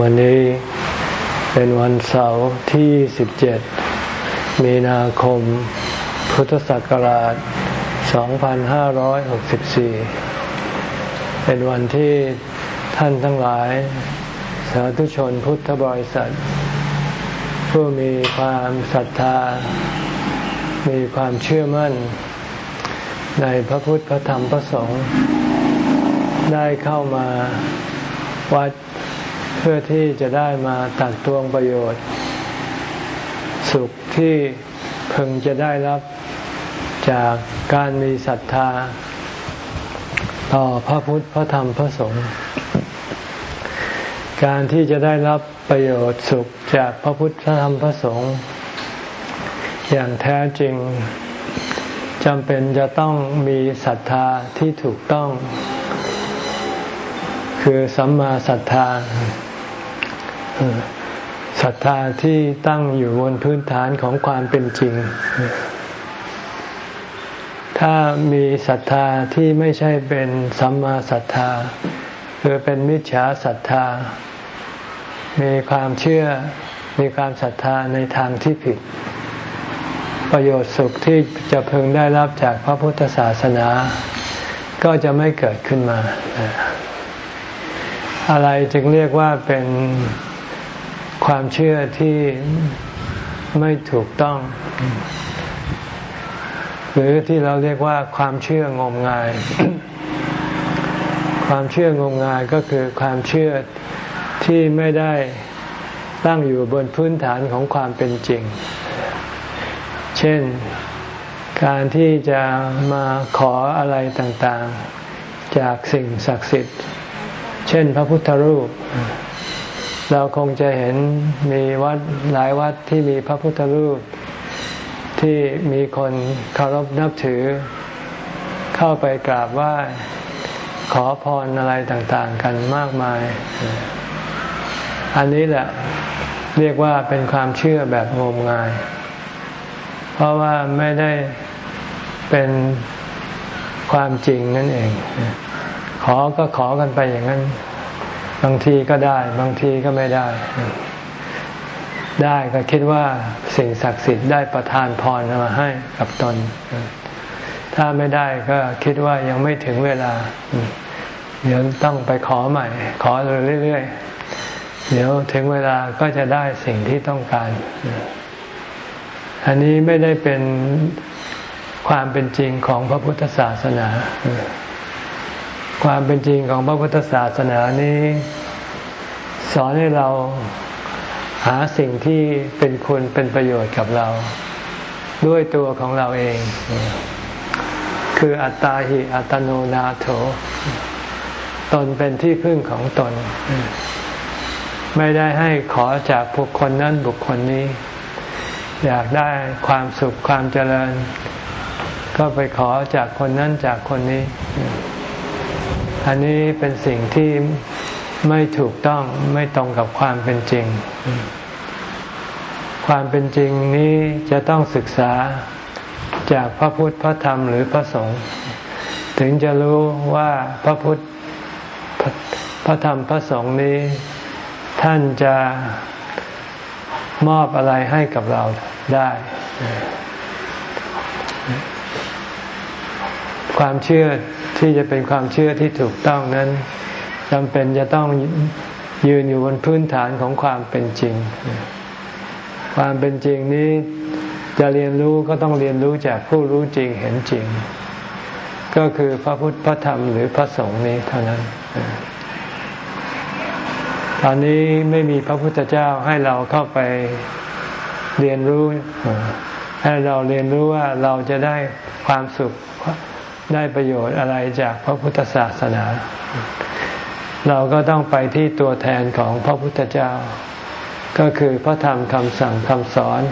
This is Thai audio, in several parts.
วันนี้เป็นวันเสาร์ที่ 17 มีนาคม พุทธศักราช 2564 เป็นวันที่ท่านทั้งหลาย สาธุชนพุทธบริษัท ผู้มีความศรัทธา มีความเชื่อมั่น ในพระพุทธพระธรรมพระสงฆ์ได้เข้ามาวัด เพื่อที่จะได้มาตักตวงประโยชน์ สุขที่พึงจะได้รับจากการมีศรัทธา ต่อพระพุทธพระธรรมพระสงฆ์การที่จะได้รับประโยชน์สุขจากพระพุทธพระธรรมพระสงฆ์อย่างแท้จริงจำเป็นจะต้องมีศรัทธาที่ถูกต้อง คือสัมมาศรัทธา ศรัทธาที่ตั้งอยู่บนพื้นฐานของความเป็นจริง ถ้ามีศรัทธาที่ไม่ใช่เป็นสัมมาศรัทธาคือเป็นมิจฉาศรัทธา มีความเชื่อ มีความศรัทธาในทางที่ผิด ประโยชน์สุขที่จะพึงได้รับจากพระพุทธศาสนา ก็จะไม่เกิดขึ้นมา อะไรจึงเรียกว่าเป็น ความเชื่อที่ไม่ถูกต้อง หรือที่เราเรียกว่าความเชื่องมงาย ความเชื่องมงายก็คือความเชื่อที่ไม่ได้ตั้งอยู่บนพื้นฐานของความเป็นจริง เช่น การที่จะมาขออะไรต่างๆ จากสิ่งศักดิ์สิทธิ์ เช่นพระพุทธรูป เราคงจะเห็นมีวัดหลายวัดที่มีพระพุทธรูป ที่มีคนเคารพนับถือ เข้าไปกราบไหว้ขอพรอะไรต่างๆ กันมากมาย อันนี้แหละเรียกว่าเป็นความเชื่อแบบงมงาย เพราะว่าไม่ได้เป็นความจริงนั่นเอง ขอก็ขอกันไปอย่างนั้น บางทีก็ได้ บางทีก็ไม่ได้ ได้ก็คิดว่าสิ่งศักดิ์สิทธิ์ได้ประทานพรมาให้กับตน ถ้าไม่ได้ก็คิดว่ายังไม่ถึงเวลา เดี๋ยวต้องไปขอใหม่ ขอเรื่อยๆ เดี๋ยวถึงเวลาก็จะได้สิ่งที่ต้องการ อันนี้ไม่ได้เป็นความเป็นจริงของพระพุทธศาสนา ความเป็นจริงของพระพุทธศาสนานี้ สอนให้เราหาสิ่งที่เป็นคุณเป็นประโยชน์กับเรา ด้วยตัวของเราเอง คืออัตตาหิอัตโนนาโถ ตนเป็นที่พึ่งของตน ไม่ได้ให้ขอจากบุคคลนั้นบุคคลนี้ อยากได้ความสุขความเจริญ ก็ไปขอจากคนนั้นจากคนนี้ อันนี้เป็นสิ่งที่ไม่ถูกต้องไม่ตรงกับความเป็นจริง ความเป็นจริงนี้จะต้องศึกษาจากพระพุทธพระธรรมหรือพระสงฆ์ถึงจะรู้ว่าพระพุทธพระธรรมพระสงฆ์นี้ ท่านจะมอบอะไรให้กับเราได้ ความเชื่อที่จะเป็นความเชื่อที่ถูกต้องนั้นจำเป็นจะต้องยืนอยู่บนพื้นฐานของความเป็นจริง ความเป็นจริงนี้จะเรียนรู้ก็ต้องเรียนรู้จากผู้รู้จริงเห็นจริง ก็คือพระพุทธพระธรรมหรือพระสงฆ์นี้เท่านั้น ตอนนี้ไม่มีพระพุทธเจ้าให้เราเข้าไปเรียนรู้ ให้เราเรียนรู้ว่าเราจะได้ความสุข ได้ประโยชน์อะไรจากพระพุทธศาสนา เราก็ต้องไปที่ตัวแทนของพระพุทธเจ้า ก็คือพระธรรมคำสั่งคำสอน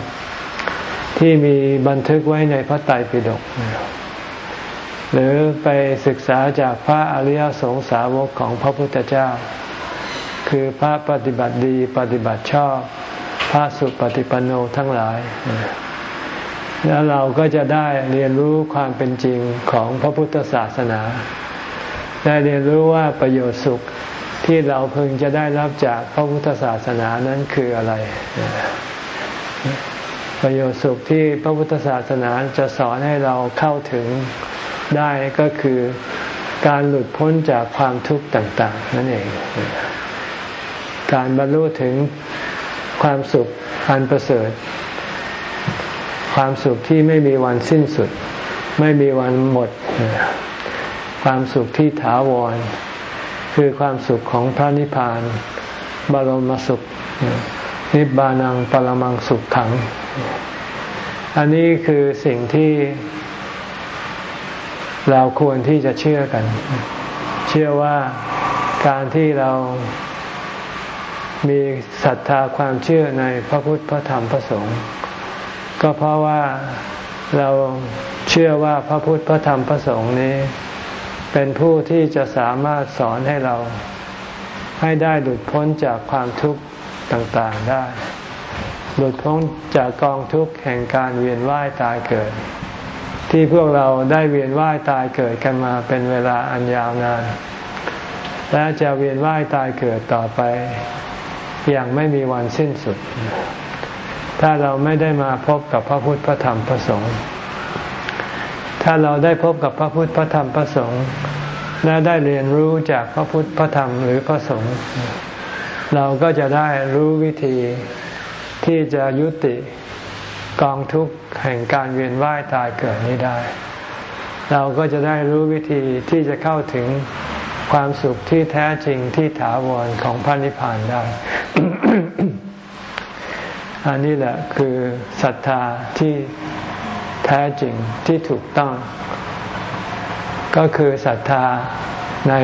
ที่มีบันทึกไว้ในพระไตรปิฎกหรือไปศึกษาจากพระอริยสงสาวกของพระพุทธเจ้า คือพระปฏิบัติดีปฏิบัติชอบ พระสุปฏิปันโนทั้งหลาย แล้วเราก็จะได้เรียนรู้ความเป็นจริงของพระพุทธศาสนา ได้เรียนรู้ว่าประโยชน์สุขที่เราเพึงจะได้รับจากพระพุทธศาสนานั้นคืออะไร ประโยชน์สุขที่พระพุทธศาสนาจะสอนให้เราเข้าถึงได้ก็คือการหลุดพ้นจากความทุกข์ต่าง ๆ นั่นเอง การบรรลุถึงความสุขอันประเสริฐ ความสุขที่ไม่มีวันสิ้นสุด ไม่มีวันหมด ความสุขที่ถาวร คือความสุขของพระนิพพาน บรมสุข นิบานังปรมังสุขขัง อันนี้คือสิ่งที่เราควรที่จะเชื่อกัน เชื่อว่าการที่เรามีศรัทธาความเชื่อในพระพุทธพระธรรมพระสงฆ์ ก็เพราะว่าเราเชื่อว่าพระพุทธพระธรรมพระสงฆ์นี้ เป็นผู้ที่จะสามารถสอนให้เรา ให้ได้หลุดพ้นจากความทุกข์ต่างๆได้ หลุดพ้นจากกองทุกข์แห่งการเวียนว่ายตายเกิด ที่พวกเราได้เวียนว่ายตายเกิดกันมาเป็นเวลาอันยาวนาน และจะเวียนว่ายตายเกิดต่อไป อย่างไม่มีวันสิ้นสุด ถ้าเราไม่ได้มาพบกับพระพุทธพระธรรมพระสงฆ์ถ้าเราได้พบกับพระพุทธพระธรรมพระสงฆ์และได้เรียนรู้จากพระพุทธพระธรรมหรือพระสงฆ์เราก็จะได้รู้วิธีที่จะยุติกองทุกข์แห่งการเวียนว่ายตายเกิดนี้ได้ เราก็จะได้รู้วิธีที่จะเข้าถึงความสุขที่แท้จริงที่ถาวรของพระนิพพานได้ อันนี้แหละคือศรัทธาที่แท้จริงที่ถูกต้อง ก็คือศรัทธาใน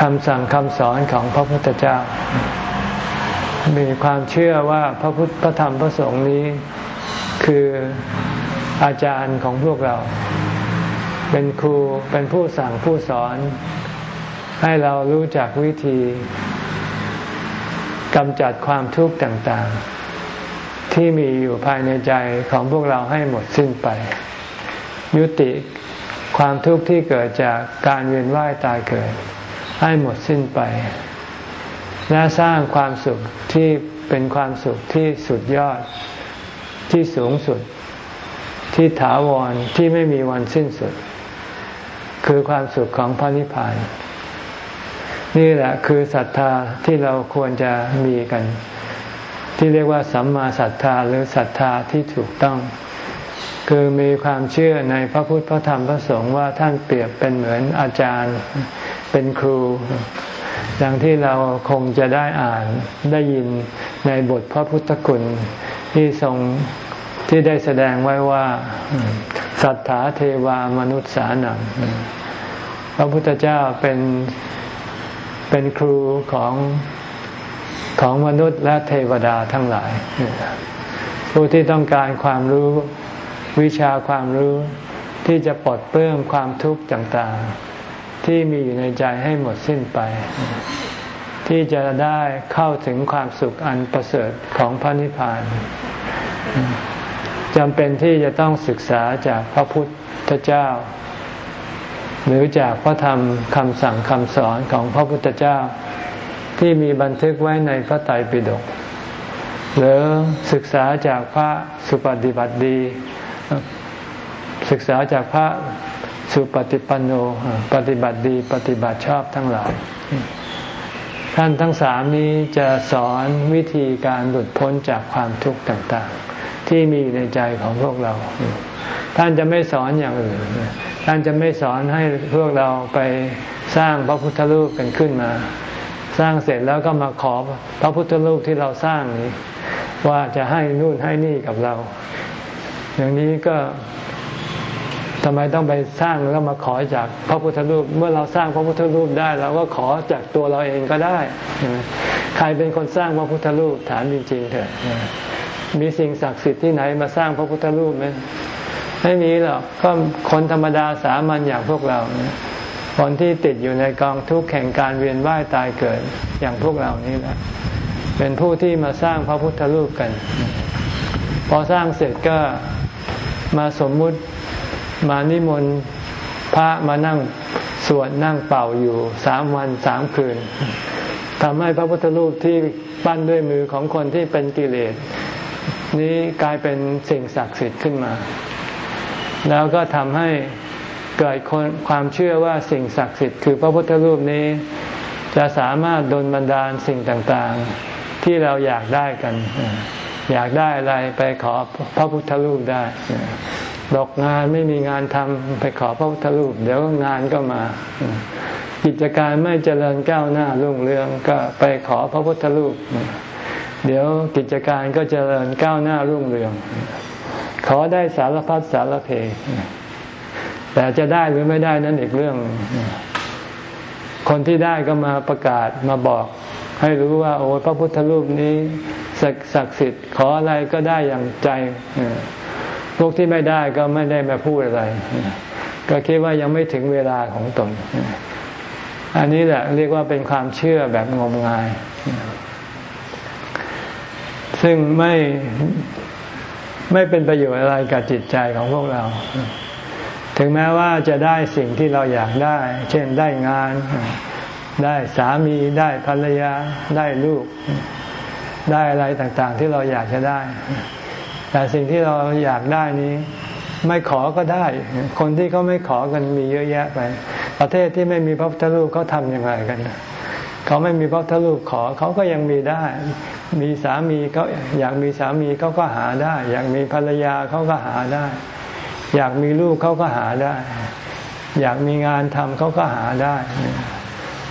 คำสั่งคำสอนของพระพุทธเจ้า มีความเชื่อว่าพระพุทธพระธรรมพระสงฆ์นี้คืออาจารย์ของพวกเรา เป็นครูเป็นผู้สั่งผู้สอน ให้เรารู้จักวิธี กำจัดความทุกข์ต่างๆ ที่มีอยู่ภายในใจของพวกเราให้หมดสิ้นไป ยุติความทุกข์ที่เกิดจากการเวียนว่ายตายเกิด ให้หมดสิ้นไป และสร้างความสุขที่เป็นความสุขที่สุดยอดที่สูงสุดที่ถาวรที่ไม่มีวันสิ้นสุด คือความสุขของพระนิพพาน นี่แหละคือศรัทธาที่เราควรจะมีกัน ที่เรียกว่าสัมมาศรัทธาหรือศรัทธาที่ถูกต้อง คือมีความเชื่อในพระพุทธพระธรรมพระสงฆ์ว่าท่านเปรียบเป็นเหมือนอาจารย์เป็นครูอย่างที่เราคงจะได้อ่านได้ยินในบทพระพุทธคุณที่ทรงที่ได้แสดงไว้ว่าสัทธาเทวามนุษย์สานังพระพุทธเจ้าเป็น เป็นครูของของมนุษย์และเทวดาทั้งหลาย ผู้ที่ต้องการความรู้วิชาความรู้ที่จะปลดเปลื้องความทุกข์ต่างๆ ที่มีอยู่ในใจให้หมดสิ้นไป ที่จะได้เข้าถึงความสุขอันประเสริฐของพระนิพพานจำเป็นที่จะต้องศึกษาจากพระพุทธเจ้า หรือจากพระธรรมคำสั่งคำสอนของพระพุทธเจ้า ที่มีบันทึกไว้ในพระไตรปิฎกหรือศึกษาจากพระสุปฏิบัติดี ศึกษาจากพระสุปฏิปันโนปฏิบัติดี ปฏิบัติชอบทั้งหลาย ท่านทั้งสามนี้จะสอนวิธีการหลุดพ้นจากความทุกข์ต่างๆ ที่มีในใจของพวกเรา ท่านจะไม่สอนอย่างอื่น ท่านจะไม่สอนให้พวกเราไปสร้างพระพุทธรูปกันขึ้นมา สร้างเสร็จแล้วก็มาขอพระพุทธรูปที่เราสร้างนี้ ว่าจะให้นู่นให้นี่กับเรา อย่างนี้ก็ทำไมต้องไปสร้างแล้วมาขอจากพระพุทธรูป เมื่อเราสร้างพระพุทธรูปได้เราก็ขอจากตัวเราเองก็ได้ ใครเป็นคนสร้างพระพุทธรูปถามจริงๆเถอะมีสิ่งศักดิ์สิทธิ์ที่ไหนมาสร้างพระพุทธรูปไหม ไม่มีหรอกก็คนธรรมดาสามัญอย่างพวกเราคนที่ติดอยู่ในกองทุกข์แห่งการเวียนว่ายตายเกิดอย่างพวกเรานี่แหละเป็นผู้ที่มาสร้างพระพุทธรูปกัน พอสร้างเสร็จก็มาสมมุติมานิมนต์พระมานั่งสวดนั่งเป่าอยู่สามวันสามคืนทำให้พระพุทธรูปที่ปั้นด้วยมือของคนที่เป็นกิเลสนี้กลายเป็นสิ่งศักดิ์สิทธิ์ขึ้นมา แล้วก็ทำให้เกิดความเชื่อว่าสิ่งศักดิ์สิทธิ์คือพระพุทธรูปนี้ จะสามารถดลบันดาลสิ่งต่างๆ ที่เราอยากได้กัน อยากได้อะไรไปขอพระพุทธรูปได้ดอกงานไม่มีงานทำไปขอพระพุทธรูป เดี๋ยวงานก็มา กิจการไม่เจริญก้าวหน้ารุ่งเรืองก็ไปขอพระพุทธรูป เดี๋ยวกิจการก็เจริญก้าวหน้ารุ่งเรือง ขอได้สารพัดสารเพ แต่จะได้หรือไม่ได้นั่นอีกเรื่อง คนที่ได้ก็มาประกาศมาบอกให้รู้ว่า โอ้พระพุทธรูปนี้ศักดิ์สิทธิ์ขออะไรก็ได้อย่างใจพวกที่ไม่ได้ก็ไม่ได้มาพูดอะไร ก็คิดว่ายังไม่ถึงเวลาของตน อันนี้แหละเรียกว่าเป็นความเชื่อแบบงมงาย ซึ่งไม่ ไม่เป็นประโยชน์อะไรกับจิตใจของพวกเรา ถึงแม้ว่าจะได้สิ่งที่เราอยากได้ เช่นได้งาน ได้สามีได้ภรรยาได้ลูก ได้อะไรต่างๆ ที่เราอยากจะได้ แต่สิ่งที่เราอยากได้นี้ไม่ขอก็ได้ คนที่เขาไม่ขอกันมีเยอะแยะไป ประเทศที่ไม่มีพระพุทธรูปเขาทำยังไงกัน เขาไม่มีพระพุทธรูปขอเขาก็ยังมีได้ มีสามีเขาอยากมีสามีเขาก็หาได้ อยากมีภรรยาเขาก็หาได้ อยากมีลูกเขาก็หาได้ อยากมีงานทำเขาก็หาได้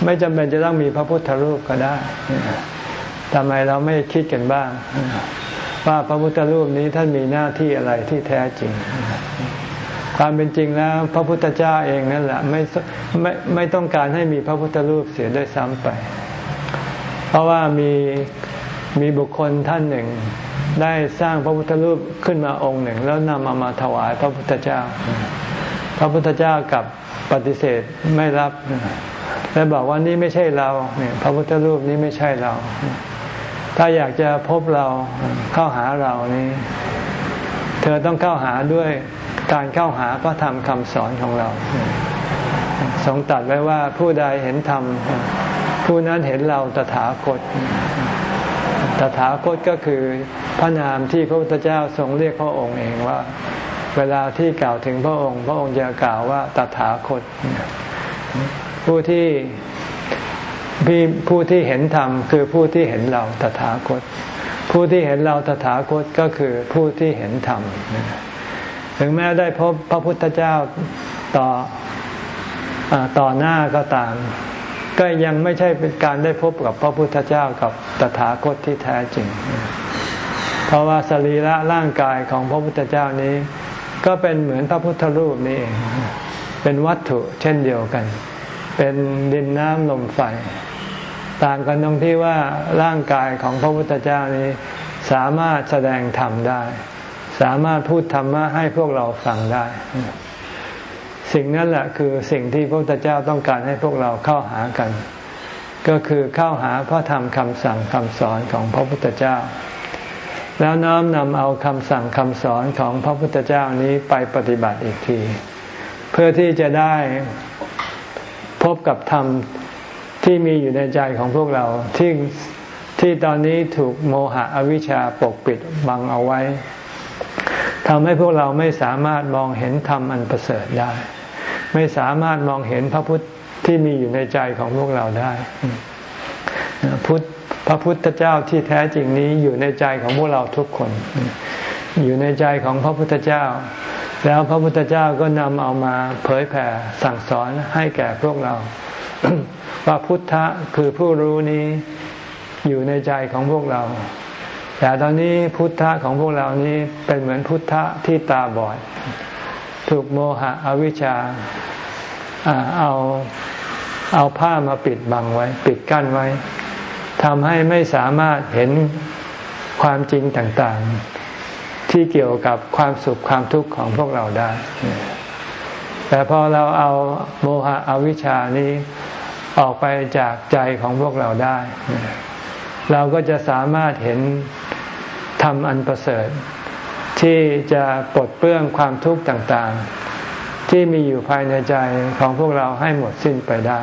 ไม่จำเป็นจะต้องมีพระพุทธรูปก็ได้ทำไมเราไม่คิดกันบ้าง ว่าพระพุทธรูปนี้ท่านมีหน้าที่อะไรที่แท้จริง ความเป็นจริงแล้ว พระพุทธเจ้าเองนั่นแหละไม่ไม่ไม่ต้องการให้มีพระพุทธรูปเสียด้วยซ้ำไป เพราะว่ามีมีบุคคลท่านหนึ่ง ได้สร้างพระพุทธรูปขึ้นมาองค์หนึ่ง แล้วนำมามาถวายพระพุทธเจ้า พระพุทธเจ้ากับปฏิเสธไม่รับ และบอกว่านี่ไม่ใช่เราเนี่ยพระพุทธรูปนี้ไม่ใช่เรา ถ้าอยากจะพบเราเข้าหาเรานี้ เธอต้องเข้าหาด้วย การเข้าหาพระธรรมคำสอนของเรา ทรงตัดไว้ว่าผู้ใดเห็นธรรม ผู้นั้นเห็นเราตถาคต ตถาคตก็คือพระนามที่พระพุทธเจ้าทรงเรียกพระองค์เองว่า เวลาที่กล่าวถึงพระองค์ พระองค์จะกล่าวว่าตถาคต ผู้ที่ผู้ที่เห็นธรรมคือผู้ที่เห็นเราตถาคต ผู้ที่เห็นเราตถาคตก็คือผู้ที่เห็นธรรม ถึงแม้ได้พบพระพุทธเจ้าต่อต่อหน้าก็ตาม ก็ยังไม่ใช่เป็นการได้พบกับพระพุทธเจ้ากับตถาคตที่แท้จริง เพราะว่าสรีระร่างกายของพระพุทธเจ้านี้ ก็เป็นเหมือนพระพุทธรูปนี่เองเป็นวัตถุเช่นเดียวกัน เป็นดินน้ำลมไฟ ต่างกันตรงที่ว่าร่างกายของพระพุทธเจ้านี้สามารถแสดงธรรมได้ สามารถพูดธรรมะให้พวกเราฟังได้ สิ่งนั้นแหละคือสิ่งที่พระพุทธเจ้าต้องการให้พวกเราเข้าหากัน ก็คือเข้าหาพระธรรมคำสั่งคำสอนของพระพุทธเจ้า แล้วน้อมนำเอาคำสั่งคำสอนของพระพุทธเจ้านี้ไปปฏิบัติอีกที เพื่อที่จะได้พบกับธรรมที่มีอยู่ในใจของพวกเราที่ที่ตอนนี้ถูกโมหะอวิชชาปกปิดบังเอาไว้ ทำให้พวกเราไม่สามารถมองเห็นธรรมอันประเสริฐได้ ไม่สามารถมองเห็นพระพุทธที่มีอยู่ในใจของพวกเราได้พุทธพระพุทธเจ้าที่แท้จริงนี้อยู่ในใจของพวกเราทุกคน อยู่ในใจของพระพุทธเจ้า แล้วพระพุทธเจ้าก็นำเอามาเผยแผ่สั่งสอนให้แก่พวกเรา ว่าพุทธะคือผู้รู้นี้อยู่ในใจของพวกเรา แต่ตอนนี้พุทธะของพวกเรานี้เป็นเหมือนพุทธะที่ตาบอด ถูกโมหะอวิชชาเอาเอาผ้ามาปิดบังไว้ ปิดกั้นไว้ทำให้ไม่สามารถเห็นความจริงต่างๆ ที่เกี่ยวกับความสุขความทุกข์ของพวกเราได้ แต่พอเราเอาโมหะอวิชชานี้ออกไปจากใจของพวกเราได้ เราก็จะสามารถเห็น ธรรมอันประเสริฐ ที่จะปลดเปลื้องความทุกข์ต่างๆที่ที่มีอยู่ภายในใจของพวกเราให้หมดสิ้นไปได้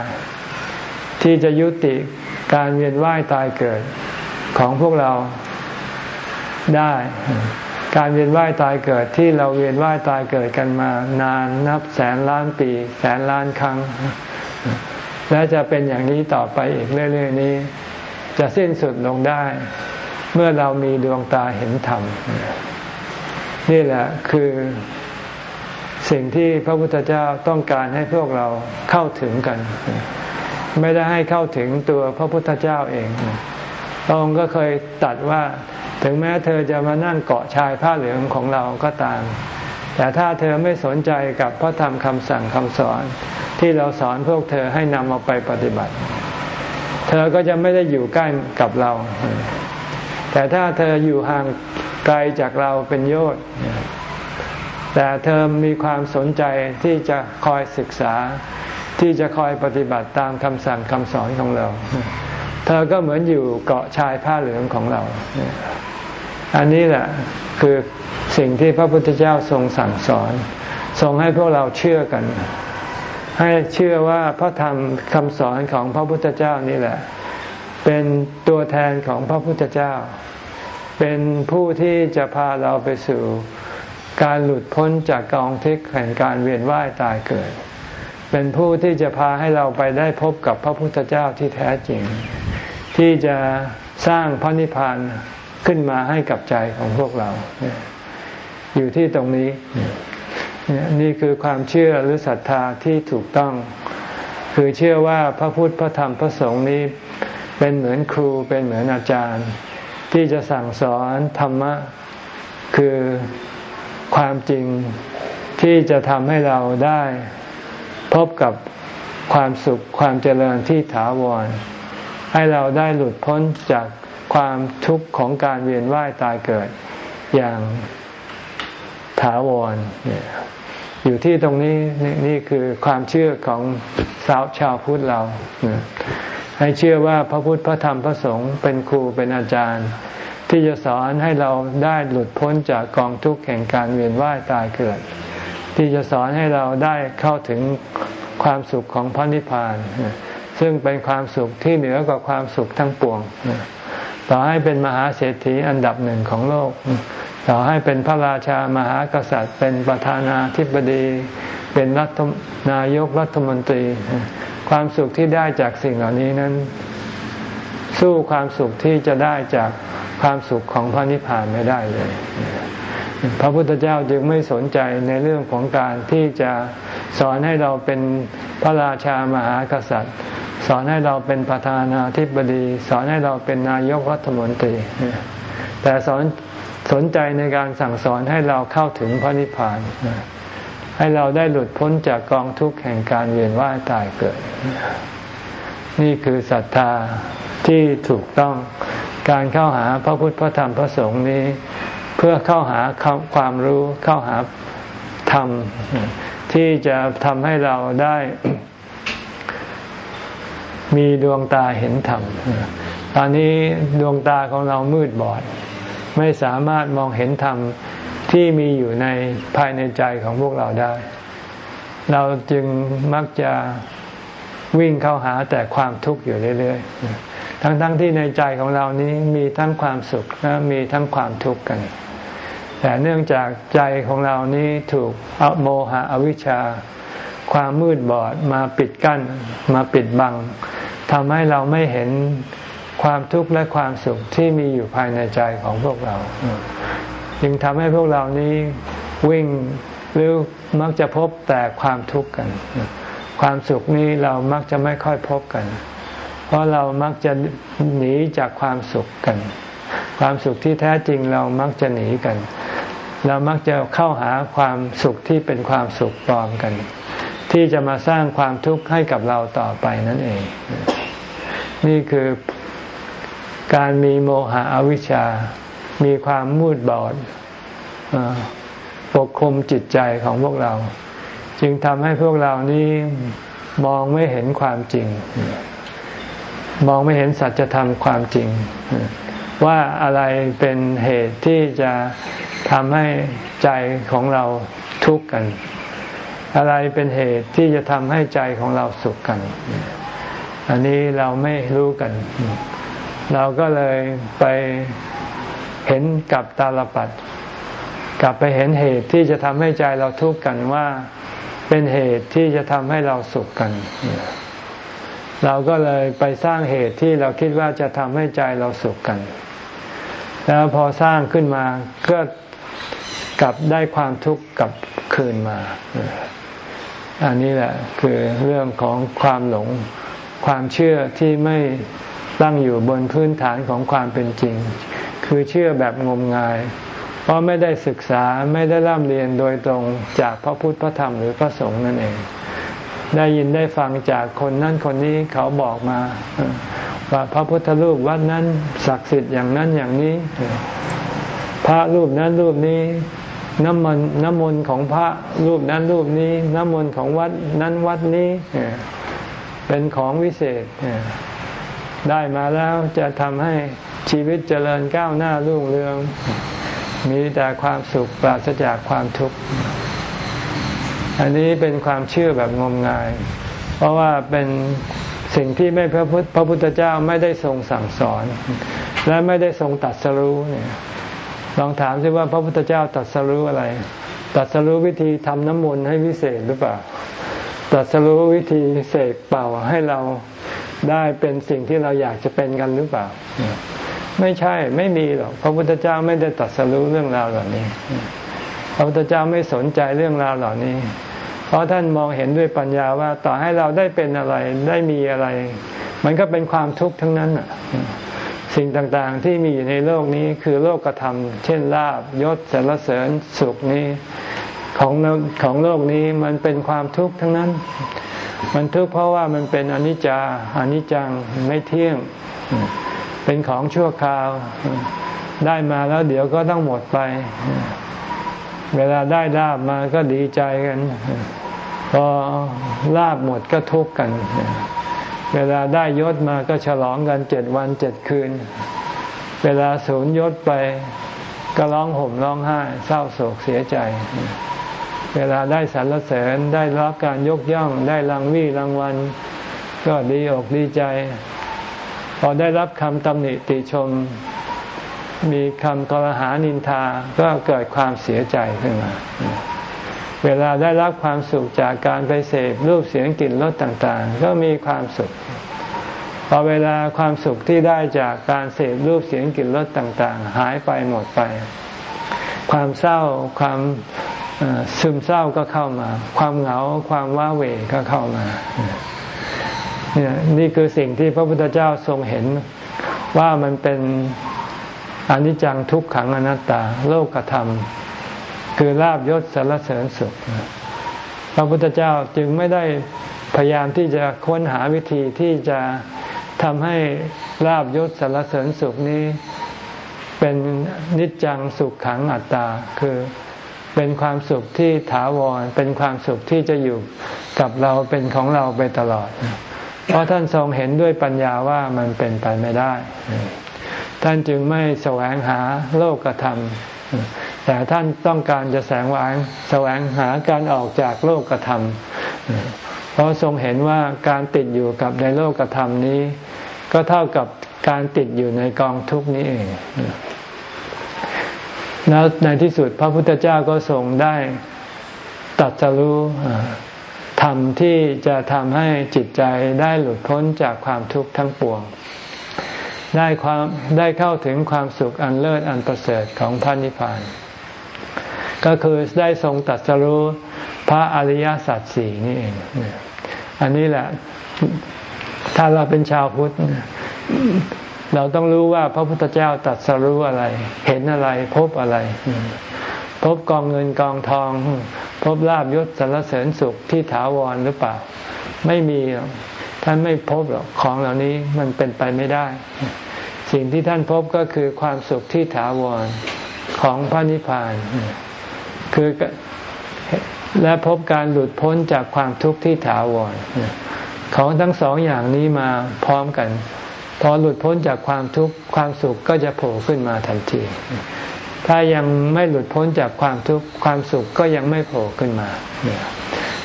ที่จะยุติการเวียนว่ายตายเกิดของพวกเราได้ การเวียนว่ายตายเกิดที่เราเวียนว่ายตายเกิดกันมานานนับแสนล้านปี แสนล้านครั้ง และจะเป็นอย่างนี้ต่อไปอีกเรื่อยๆนี้ จะสิ้นสุดลงได้ เมื่อเรามีดวงตาเห็นธรรม นี่แหละคือสิ่งที่พระพุทธเจ้าต้องการให้พวกเราเข้าถึงกัน ไม่ได้ให้เข้าถึงตัวพระพุทธเจ้าเองพระองค์ก็เคยตัดว่าถึงแม้เธอจะมานั่งเกาะชายผ้าเหลืองของเราก็ตาม แต่ถ้าเธอไม่สนใจกับพระธรรมคำสั่งคำสอน ที่เราสอนพวกเธอให้นำเอาไปปฏิบัติ เธอก็จะไม่ได้อยู่ใกล้กับเรา แต่ถ้าเธออยู่ห่างไกลจากเราเป็นโยชน์แต่เธอมีความสนใจที่จะคอยศึกษา ที่จะคอยปฏิบัติตามคำสั่งคำสอนของเรา เธอก็เหมือนอยู่เกาะชายผ้าเหลืองของเรา อันนี้แหละคือสิ่งที่พระพุทธเจ้าทรงสั่งสอน ทรงให้พวกเราเชื่อกัน ให้เชื่อว่าพระธรรมคำสอนของพระพุทธเจ้านี่แหละ เป็นตัวแทนของพระพุทธเจ้า เป็นผู้ที่จะพาเราไปสู่การหลุดพ้นจากกองทิศแห่งการเวียนว่ายตายเกิด เป็นผู้ที่จะพาให้เราไปได้พบกับพระพุทธเจ้าที่แท้จริง ที่จะสร้างพระนิพพานขึ้นมาให้กับใจของพวกเรา อยู่ที่ตรงนี้ นี่คือความเชื่อหรือศรัทธาที่ถูกต้อง คือเชื่อว่าพระพุทธพระธรรมพระสงฆ์นี้ เป็นเหมือนครูเป็นเหมือนอาจารย์ ที่จะสั่งสอนธรรมะ คือความจริงที่จะทำให้เราได้พบกับความสุขความเจริญที่ถาวร ให้เราได้หลุดพ้นจากความทุกข์ของการเวียนว่ายตายเกิดอย่างถาวรอยู่ที่ตรงนี้นี่คือความเชื่อของสาวชาวพุทธเรา ให้เชื่อว่าพระพุทธพระธรรมพระสงฆ์เป็นครูเป็นอาจารย์ ที่จะสอนให้เราได้หลุดพ้นจากกองทุกข์แห่งการเวียนว่ายตายเกิด ที่จะสอนให้เราได้เข้าถึงความสุขของพระนิพพาน ซึ่งเป็นความสุขที่เหนือกว่าความสุขทั้งปวง ต่อให้เป็นมหาเศรษฐีอันดับหนึ่งของโลก ต่อให้เป็นพระราชามหากษัตริย์ เป็นประธานาธิบดี เป็นรัฐนายกรัฐมนตรี ความสุขที่ได้จากสิ่งเหล่านี้นั้น สู้ความสุขที่จะได้จากความสุขของพระนิพพานไม่ได้เลย พระพุทธเจ้าจึงไม่สนใจในเรื่องของการที่จะสอนให้เราเป็นพระราชามหากษัตริย์ สอนให้เราเป็นประธานาธิบดี สอนให้เราเป็นนายกรัฐมนตรี แต่สอนสนใจในการสั่งสอนให้เราเข้าถึงพระนิพพาน ให้เราได้หลุดพ้นจากกองทุกข์แห่งการเวียนว่ายตายเกิด นี่คือศรัทธาที่ถูกต้องการเข้าหาพระพุทธพระธรรมพระสงฆ์นี้ เพื่อเข้าหาความรู้เข้าหาธรรม ที่จะทำให้เราได้มีดวงตาเห็นธรรม ตอนนี้ดวงตาของเรามืดบอด ไม่สามารถมองเห็นธรรม ที่มีอยู่ในภายในใจของพวกเราได้ เราจึงมักจะวิ่งเข้าหาแต่ความทุกข์อยู่เรื่อยๆ ทั้งๆทที่ในใจของเรานี้มีทั้งความสุขและมีทั้งความทุกข์กัน แต่เนื่องจากใจของเรานี้ถูกอโมหะอวิชชา ความมืดบอดมาปิดกั้นมาปิดบังทำให้เราไม่เห็นความทุกข์และความสุขที่มีอยู่ภายในใจของพวกเรา จึงทำให้พวกเรานี้วิ่งหรือมักจะพบแต่ความทุกข์กัน ความสุขนี้เรามักจะไม่ค่อยพบกัน เพราะเรามักจะหนีจากความสุขกัน ความสุขที่แท้จริงเรามักจะหนีกัน เรามักจะเข้าหาความสุขที่เป็นความสุขปลอมกัน ที่จะมาสร้างความทุกข์ให้กับเราต่อไปนั่นเอง นี่คือการมีโมหะอวิชชา มีความมืดบอดปกคลุมจิตใจของพวกเรา จึงทำให้พวกเรานี้มองไม่เห็นความจริง มองไม่เห็นสัจธรรมความจริง ว่าอะไรเป็นเหตุที่จะทำให้ใจของเราทุกข์กัน อะไรเป็นเหตุที่จะทำให้ใจของเราสุขกัน อันนี้เราไม่รู้กัน เราก็เลยไป เห็นกับตาลปัดกลับไปเห็นเหตุที่จะทำให้ใจเราทุกข์กันว่าเป็นเหตุที่จะทำให้เราสุขกัน เราก็เลยไปสร้างเหตุที่เราคิดว่าจะทำให้ใจเราสุขกัน แล้วพอสร้างขึ้นมาก็กลับได้ความทุกข์กลับคืนมา อันนี้แหละคือเรื่องของความหลง ความเชื่อที่ไม่ตั้งอยู่บนพื้นฐานของความเป็นจริง คือเชื่อแบบงมงาย เพราะไม่ได้ศึกษาไม่ได้ร่ำเรียนโดยตรงจากพระพุทธพระธรรมหรือพระสงฆ์นั่นเอง ได้ยินได้ฟังจากคนนั้นคนนี้เขาบอกมา ว่าพระพุทธรูปวัดนั้นศักดิ์สิทธิ์อย่างนั้นอย่างนี้ พระรูปนั้นรูปนี้น้ำมันน้ำมนต์ของพระรูปนั้นรูปนี้ น้ำมนต์ของวัดนั้นวัดนี้เป็นของวิเศษได้มาแล้วจะทำให้ ชีวิตเจริญก้าวหน้ารุ่งเรือง มีแต่ความสุขปราศจากความทุกข์ อันนี้เป็นความเชื่อแบบงมงาย เพราะว่าเป็นสิ่งที่ไม่พระพุทธพระพุทธเจ้าไม่ได้ทรงสั่งสอน และไม่ได้ทรงตัดสรู้เนี่ยลองถามซิว่าพระพุทธเจ้าตัดสรู้อะไร ตัดสรู้วิธีทำน้ำมนต์ให้วิเศษหรือเปล่า ตัดสรู้วิธีเสกเป่าให้เราได้เป็นสิ่งที่เราอยากจะเป็นกันหรือเปล่า ไม่ใช่ไม่มีหรอกพระพุทธเจ้าไม่ได้ตัดสรู้เรื่องราวเหล่านี้ พระพุทธเจ้าไม่สนใจเรื่องราวเหล่านี้ เพราะท่านมองเห็นด้วยปัญญาว่าต่อให้เราได้เป็นอะไรได้มีอะไร มันก็เป็นความทุกข์ทั้งนั้นสิ่งต่างๆที่มีอยู่ในโลกนี้คือโลกธรรมเช่นลาบยศสรรเสริญสุขนี้ของของโลกนี้มันเป็นความทุกข์ทั้งนั้น มันทุกข์เพราะว่ามันเป็นอนิจจาอนิจจังไม่เที่ยง เป็นของชั่วคราว ได้มาแล้วเดี๋ยวก็ต้องหมดไป เวลาได้ลาบมาก็ดีใจกัน พอลาบหมดก็ทุกข์กัน เวลาได้ยศมาก็ฉลองกันเจ็ดวันเจ็ดคืน เวลาสูญยศไปก็ร้องห่มร้องไห้ เศร้าโศกเสียใจ เวลาได้สรรเสริญได้รับการยกย่องได้รางวี่รางวัล ก็ดีอกดีใจ พอได้รับคำตำหนิติชม มีคำกลหานินทาก็เกิดความเสียใจขึ้นมา เวลาได้รับความสุขจากการไปเสพรูปเสียงกลิ่นรสต่างๆ ก็มีความสุข พอเวลาความสุขที่ได้จากการเสพรูปเสียงกลิ่นรสต่างๆ หายไปหมดไป ความเศร้าความซึมเศร้าก็เข้ามา ความเหงาความว้าเหวก็เข้ามา นี่คือสิ่งที่พระพุทธเจ้าทรงเห็นว่ามันเป็นอนิจจังทุกขังอนัตตา โลกธรรม คือลาบยศสารเสริญสุข พระพุทธเจ้าจึงไม่ได้พยายามที่จะค้นหาวิธีที่จะทำให้ลาบยศสารเสริญสุขนี้ เป็นนิจจังสุขขังอัตตา คือเป็นความสุขที่ถาวร เป็นความสุขที่จะอยู่กับเราเป็นของเราไปตลอด เพราะท่านทรงเห็นด้วยปัญญาว่ามันเป็นไปไม่ได้ ท่านจึงไม่แสวงหาโลกธรรม แต่ท่านต้องการจะแสวงแสวงหาการออกจากโลกธรรม เพราะทรงเห็นว่าการติดอยู่กับในโลกธรรมนี้ ก็เท่ากับการติดอยู่ในกองทุกนี้เองแล้วในที่สุดพระพุทธเจ้าก็ทรงได้ตัดสรู้ ธรรมที่จะทำให้จิตใจได้หลุดพ้นจากความทุกข์ทั้งปวง ได้ความได้เข้าถึงความสุขอันเลิศอันประเสริฐของพระนิพพาน ก็คือได้ทรงตัดสรู้พระอริยสัจสี่นี่เอง อันนี้แหละ ถ้าเราเป็นชาวพุทธ เราต้องรู้ว่าพระพุทธเจ้าตัดสรู้อะไร เห็นอะไรพบอะไร พบกองเงินกองทอง พบลาบยศสรรเสริญสุขที่ถาวรหรือเปล่า ไม่มีท่านไม่พบหรอกของเหล่านี้มันเป็นไปไม่ได้ สิ่งที่ท่านพบก็คือความสุขที่ถาวรของพระนิพพาน คือและพบการหลุดพ้นจากความทุกข์ที่ถาวรของทั้งสองอย่างนี้มาพร้อมกัน พอหลุดพ้นจากความทุกข์ความสุขก็จะโผล่ขึ้นมาทันที ถ้ายังไม่หลุดพ้นจากความทุกข์ความสุขก็ยังไม่โผล่ขึ้นมา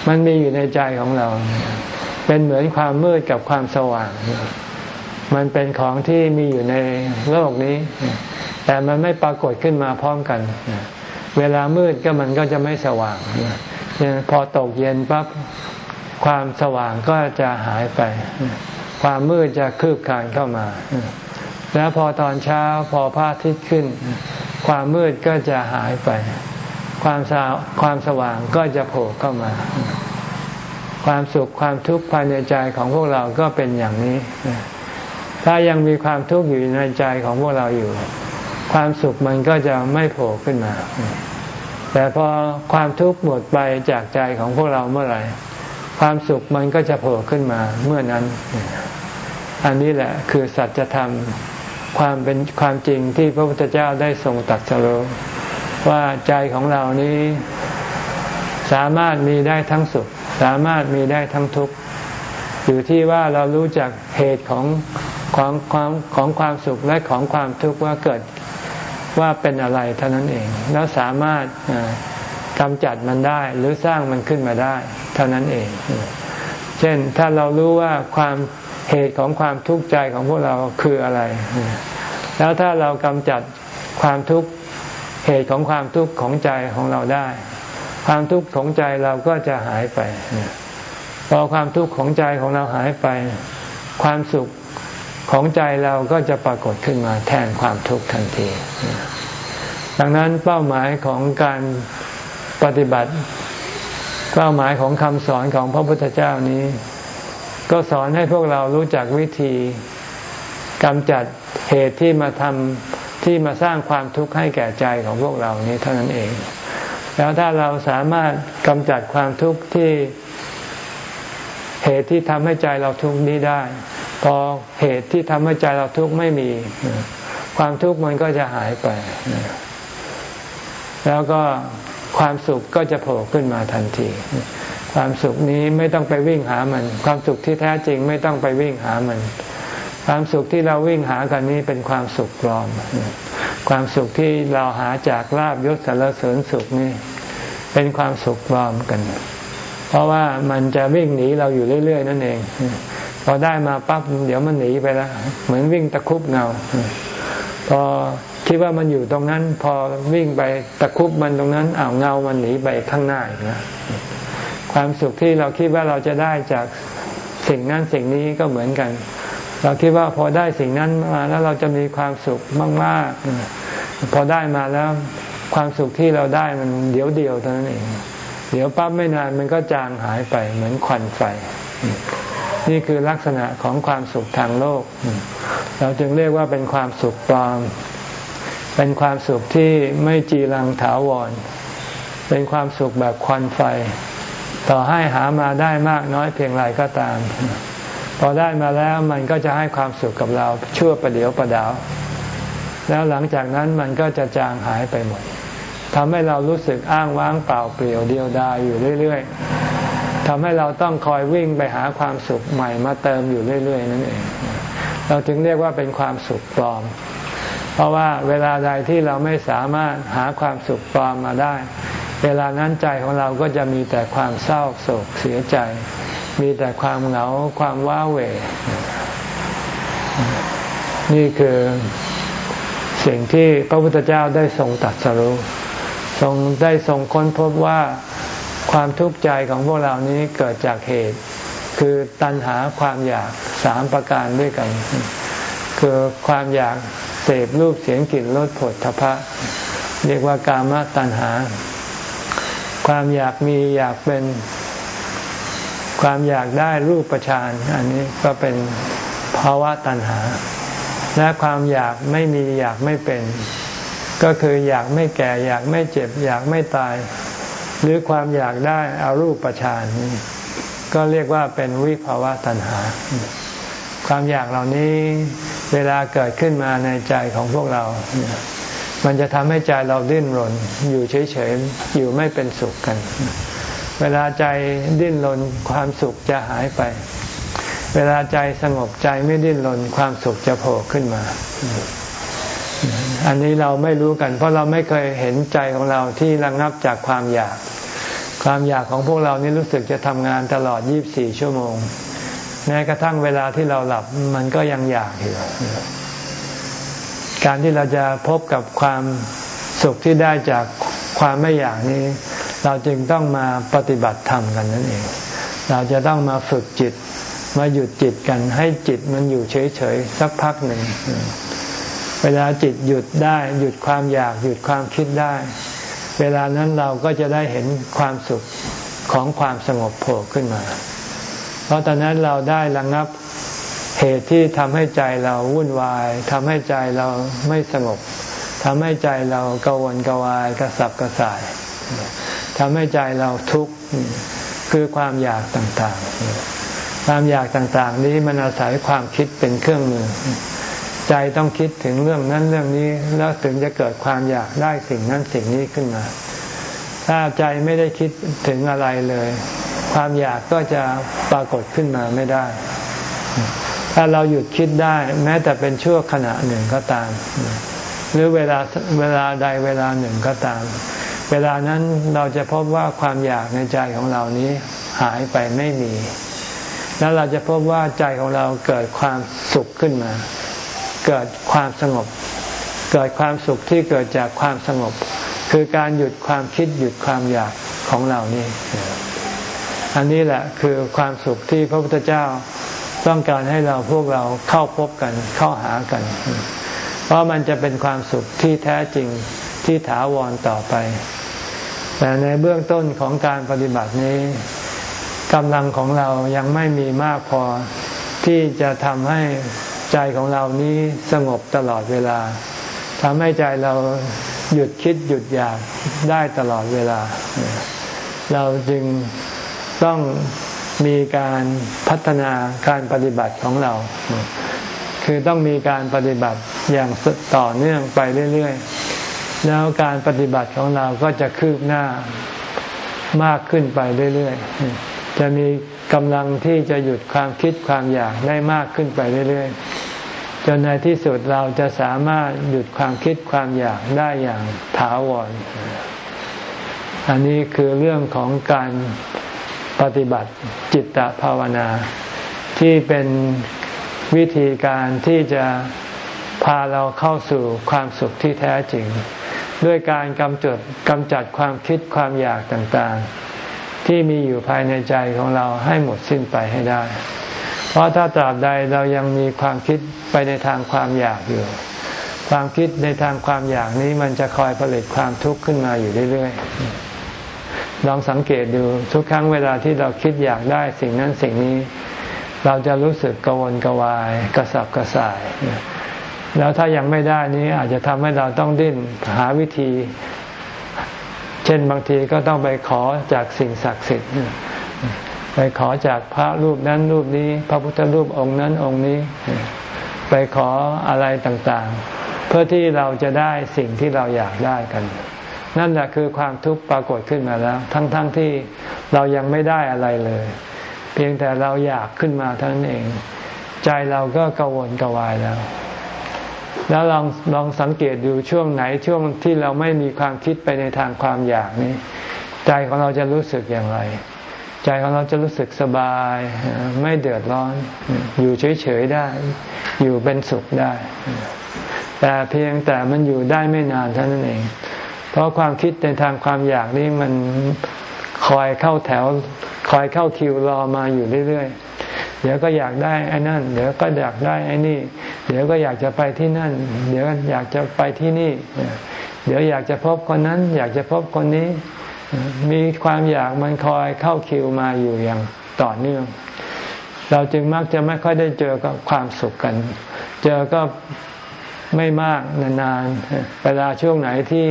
มันมีอยู่ในใจของเรา เป็นเหมือนความมืดกับความสว่าง มันเป็นของที่มีอยู่ในโลกนี้ แต่มันไม่ปรากฏขึ้นมาพร้อมกัน เวลามืดก็มันก็จะไม่สว่าง พอตกเย็นปั๊บความสว่างก็จะหายไป ความมืดจะคืบคลานเข้ามา แล้วพอตอนเช้าพอพระอาทิตย์ขึ้น ความมืดก็จะหายไป ความสความสว่างก็จะโผล่เข้ามา ความสุขความทุกข์ภายในใจของพวกเราก็เป็นอย่างนี้ ถ้ายังมีความทุกข์อยู่ในใจของพวกเราอยู่ ความสุขมันก็จะไม่โผล่ขึ้นมา แต่พอความทุกข์หมดไปจากใจของพวกเราเมื่อไหร่ ความสุขมันก็จะโผล่ขึ้นมาเมื่อนั้น อันนี้แหละคือสัจธรรม ความเป็นความจริงที่พระพุทธเจ้าได้ทรงตัดสรุว่าใจของเรานี้สามารถมีได้ทั้งสุข สามารถมีได้ทั้งทุกข์อยู่ที่ว่าเรารู้จักเหตุของของความของความสุขและของความทุกข์ว่าเกิดว่าเป็นอะไรเท่านั้นเอง แล้วสามารถกำจัดมันได้หรือสร้างมันขึ้นมาได้ เท่านั้นเอง เช่นถ้าเรารู้ว่าความ เหตุของความทุกข์ใจของพวกเราคืออะไร แล้วถ้าเรากำจัดความทุกข์เหตุของความทุกข์ของใจของเราได้ ความทุกข์ของใจเราก็จะหายไปพอความทุกข์ของใจของเราหายไป ความสุขของใจเราก็จะปรากฏขึ้นมาแทนความทุกข์ทันที ดังนั้นเป้าหมายของการปฏิบัติ เป้าหมายของคำสอนของพระพุทธเจ้านี้ ก็สอนให้พวกเรารู้จักวิธีกำจัดเหตุที่มาทำที่มาสร้างความทุกข์ให้แก่ใจของพวกเรานี้เท่านั้นเอง แล้วถ้าเราสามารถกำจัดความทุกข์ที่เหตุที่ทำให้ใจเราทุกข์นี้ได้ พอเหตุที่ทำให้ใจเราทุกข์ไม่มี ความทุกข์มันก็จะหายไป แล้วก็ความสุขก็จะโผล่ขึ้นมาทันที ความสุขนี้ไม่ต้องไปวิ่งหามัน ความสุขที่แท้จริงไม่ต้องไปวิ่งหามัน ความสุขที่เราวิ่งหากันนี้เป็นความสุขปลอม ความสุขที่เราหาจากลาบยศสารเสริญสุขนี่เป็นความสุขปลอมกัน เพราะว่ามันจะวิ่งหนีเราอยู่เรื่อย ๆ นั่นเองพอได้มาปั๊บเดี๋ยวมันหนีไปแล้วเหมือนวิ่งตะคุบเงาพอคิดว่ามันอยู่ตรงนั้น พอวิ่งไปตะคุบมันตรงนั้นอ้าวเงามันหนีไปข้างหน้าอีกนะ ความสุขที่เราคิดว่าเราจะได้จากสิ่งนั้นสิ่งนี้ก็เหมือนกัน เราคิดว่าพอได้สิ่งนั้นมาแล้วเราจะมีความสุขมากๆ พอได้มาแล้วความสุขที่เราได้มันเดี๋ยวเดียวเท่านั้นเองเดี๋ยวปั๊บไม่นานมันก็จางหายไปเหมือนควันไฟ นี่คือลักษณะของความสุขทางโลก เราจึงเรียกว่าเป็นความสุขปลอม เป็นความสุขที่ไม่จีรังถาวร เป็นความสุขแบบควันไฟ ต่อให้หามาได้มากน้อยเพียงไรก็ตาม พอได้มาแล้วมันก็จะให้ความสุขกับเราชั่วประเดียวประดาว แล้วหลังจากนั้นมันก็จะจางหายไปหมดทำให้เรารู้สึกอ้างว้างเปล่าเปลี่ยวเดียวดายอยู่เรื่อยๆทำให้เราต้องคอยวิ่งไปหาความสุขใหม่มาเติมอยู่เรื่อย ๆ นั่นเอง เราจึงเรียกว่าเป็นความสุขปลอม เพราะว่าเวลาใดที่เราไม่สามารถหาความสุขปลอมมาได้ เวลานั้นใจของเราก็จะมีแต่ความเศร้าโศกเสียใจ มีแต่ความเหงาความว้าเหวนี่คือสิ่งที่พระพุทธเจ้าได้ทรงตัดสรุทรงได้ทรงค้นพบว่าความทุกข์ใจของพวกเรานี้เกิดจากเหตุ คือตัณหาความอยากสามประการด้วยกัน คือความอยากเสพรูปเสียงกลิ่นรสผลทพะ เรียกว่ากามตัณหา ความอยากมีอยากเป็นความอยากได้รูปประชานอันนี้ก็เป็นภาวะตัณหา และความอยากไม่มีอยากไม่เป็น ก็คืออยากไม่แก่อยากไม่เจ็บ อยากไม่ตาย หรือความอยากได้อารูปประชานก็เรียกว่าเป็นวิภาวะตัณหา ความอยากเหล่านี้เวลาเกิดขึ้นมาในใจของพวกเรา มันจะทำให้ใจเราดิ้นรน อยู่เฉยๆ อยู่ไม่เป็นสุขกัน เวลาใจดิ้นรนความสุขจะหายไป เวลาใจสงบใจไม่ดิ้นรนความสุขจะโผล่ขึ้นมา อันนี้เราไม่รู้กัน เพราะเราไม่เคยเห็นใจของเราที่ระงับจากความอยาก ความอยากของพวกเรานี่รู้สึกจะทำงานตลอด 24 ชั่วโมง แม้กระทั่งเวลาที่เราหลับมันก็ยังอยากอยู่ การที่เราจะพบกับความสุขที่ได้จากความไม่อยากนี้ เราจึงต้องมาปฏิบัติธรรมกันนั่นเอง เราจะต้องมาฝึกจิต มาหยุดจิตกัน ให้จิตมันอยู่เฉยๆสักพักหนึ่ง เวลาจิตหยุดได้ หยุดความอยากหยุดความคิดได้ เวลานั้นเราก็จะได้เห็นความสุขของความสงบโผล่ขึ้นมา เพราะตอนนั้นเราได้ระงับ เหตุที่ทำให้ใจเราวุ่นวายทำให้ใจเราไม่สงบทำให้ใจเรากังวลกวายกระสับกระส่ายทำให้ใจเราทุกข์คือความอยากต่างๆ ความอยากต่างๆ นี้มันอาศัยความคิดเป็นเครื่องมือ ใจต้องคิดถึงเรื่องนั้นเรื่องนี้แล้วถึงจะเกิดความอยากได้สิ่งนั้นสิ่งนี้ขึ้นมา ถ้าใจไม่ได้คิดถึงอะไรเลย ความอยากก็จะปรากฏขึ้นมาไม่ได้ ถ้าเราหยุดคิดได้ แม้แต่เป็นชั่วขณะหนึ่งก็ตาม หรือเวลาเวลาใดเวลาหนึ่งก็ตาม เวลานั้นเราจะพบว่าความอยากในใจของเรานี้หายไปไม่มี แล้วเราจะพบว่าใจของเราเกิดความสุขขึ้นมา เกิดความสงบ เกิดความสุขที่เกิดจากความสงบ คือการหยุดความคิดหยุดความอยากของเรานี่อันนี้แหละคือความสุขที่พระพุทธเจ้า ต้องการให้เราพวกเราเข้าพบกันเข้าหากัน เพราะมันจะเป็นความสุขที่แท้จริงที่ถาวรต่อไป แต่ในเบื้องต้นของการปฏิบัตินี้กำลังของเรายังไม่มีมากพอที่จะทำให้ใจของเรานี้สงบตลอดเวลาทำให้ใจเราหยุดคิดหยุดอยากได้ตลอดเวลา เราจึงต้อง มีการพัฒนาการปฏิบัติของเรา คือต้องมีการปฏิบัติอย่างต่อเนื่องไปเรื่อยๆ แล้วการปฏิบัติของเราก็จะคืบหน้ามากขึ้นไปเรื่อยๆ จะมีกำลังที่จะหยุดความคิดความอยากได้มากขึ้นไปเรื่อยๆ จนในที่สุดเราจะสามารถหยุดความคิดความอยากได้อย่างถาวร อันนี้คือเรื่องของการ ปฏิบัติจิตตภาวนา ที่เป็นวิธีการที่จะพาเราเข้าสู่ความสุขที่แท้จริง ด้วยการกำจัดกำจัดความคิดความอยากต่างๆ ที่มีอยู่ภายในใจของเราให้หมดสิ้นไปให้ได้ เพราะถ้าตราบใดเรายังมีความคิดไปในทางความอยากอยู่ ความคิดในทางความอยากนี้มันจะคอยผลิตความทุกข์ขึ้นมาอยู่เรื่อยๆ ลองสังเกตดูทุกครั้งเวลาที่เราคิดอยากได้สิ่งนั้นสิ่งนี้ เราจะรู้สึกกังวลกวาย กระสับกระส่าย แล้วถ้ายังไม่ได้นี้อาจจะทำให้เราต้องดิ้นหาวิธี เช่นบางทีก็ต้องไปขอจากสิ่งศักดิ์สิทธิ์ไปขอจากพระรูปนั้นรูปนี้ พระพุทธรูปองค์นั้นองค์นี้ ไปขออะไรต่างๆ เพื่อที่เราจะได้สิ่งที่เราอยากได้กัน นั่นแหละคือความทุกข์ปรากฏขึ้นมาแล้ว ทั้งๆทที่เรายังไม่ได้อะไรเลย เพียงแต่เราอยากขึ้นมาเท่านั้นเอง ใจเราก็กังวลกวายแล้ว แล้วลองลองสังเกตดูช่วงไหนช่วงที่เราไม่มีความคิดไปในทางความอยากนี้ ใจของเราจะรู้สึกอย่างไร ใจของเราจะรู้สึกสบาย ไม่เดือดร้อน อยู่เฉยๆได้ อยู่เป็นสุขได้ แต่เพียงแต่มันอยู่ได้ไม่นานเท่านั้นเอง เพราะความคิดในทางความอยากนี้มันคอยเข้าแถว คอยเข้าคิวรอมาอยู่เรื่อยๆ เดี๋ยวก็อยากได้ไอ้นั่น เดี๋ยวก็อยากได้ไอ้นี่ เดี๋ยวก็อยากจะไปที่นั่น เดี๋ยวอยากจะไปที่นี่ เดี๋ยวอยากจะพบคนนั้น อยากจะพบคนนี้ มีความอยากมันคอยเข้าคิวมาอยู่อย่างต่อเนื่อง เราจึงมักจะไม่ค่อยได้เจอกับความสุขกัน เจอก็ไม่มากนานๆ เวลาช่วงไหนที่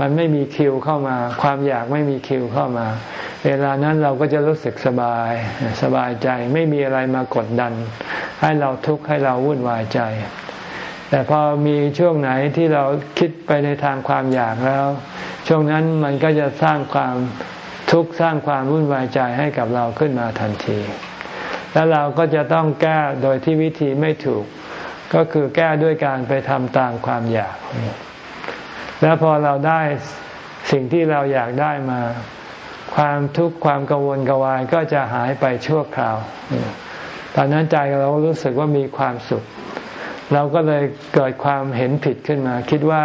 มันไม่มีคิวเข้ามา ความอยากไม่มีคิวเข้ามา เวลานั้นเราก็จะรู้สึกสบาย สบายใจไม่มีอะไรมากดดัน ให้เราทุกข์ให้เราวุ่นวายใจ แต่พอมีช่วงไหนที่เราคิดไปในทางความอยากแล้ว ช่วงนั้นมันก็จะสร้างความทุกข์สร้างความวุ่นวายใจให้กับเราขึ้นมาทันที แล้วเราก็จะต้องแก้โดยที่วิธีไม่ถูก ก็คือแก้ด้วยการไปทำตามความอยาก แล้วพอเราได้สิ่งที่เราอยากได้มา ความทุกข์ความกังวลกวายก็จะหายไปชั่วคราว ตอนนั้นใจเรารู้สึกว่ามีความสุข เราก็เลยเกิดความเห็นผิดขึ้นมา คิดว่า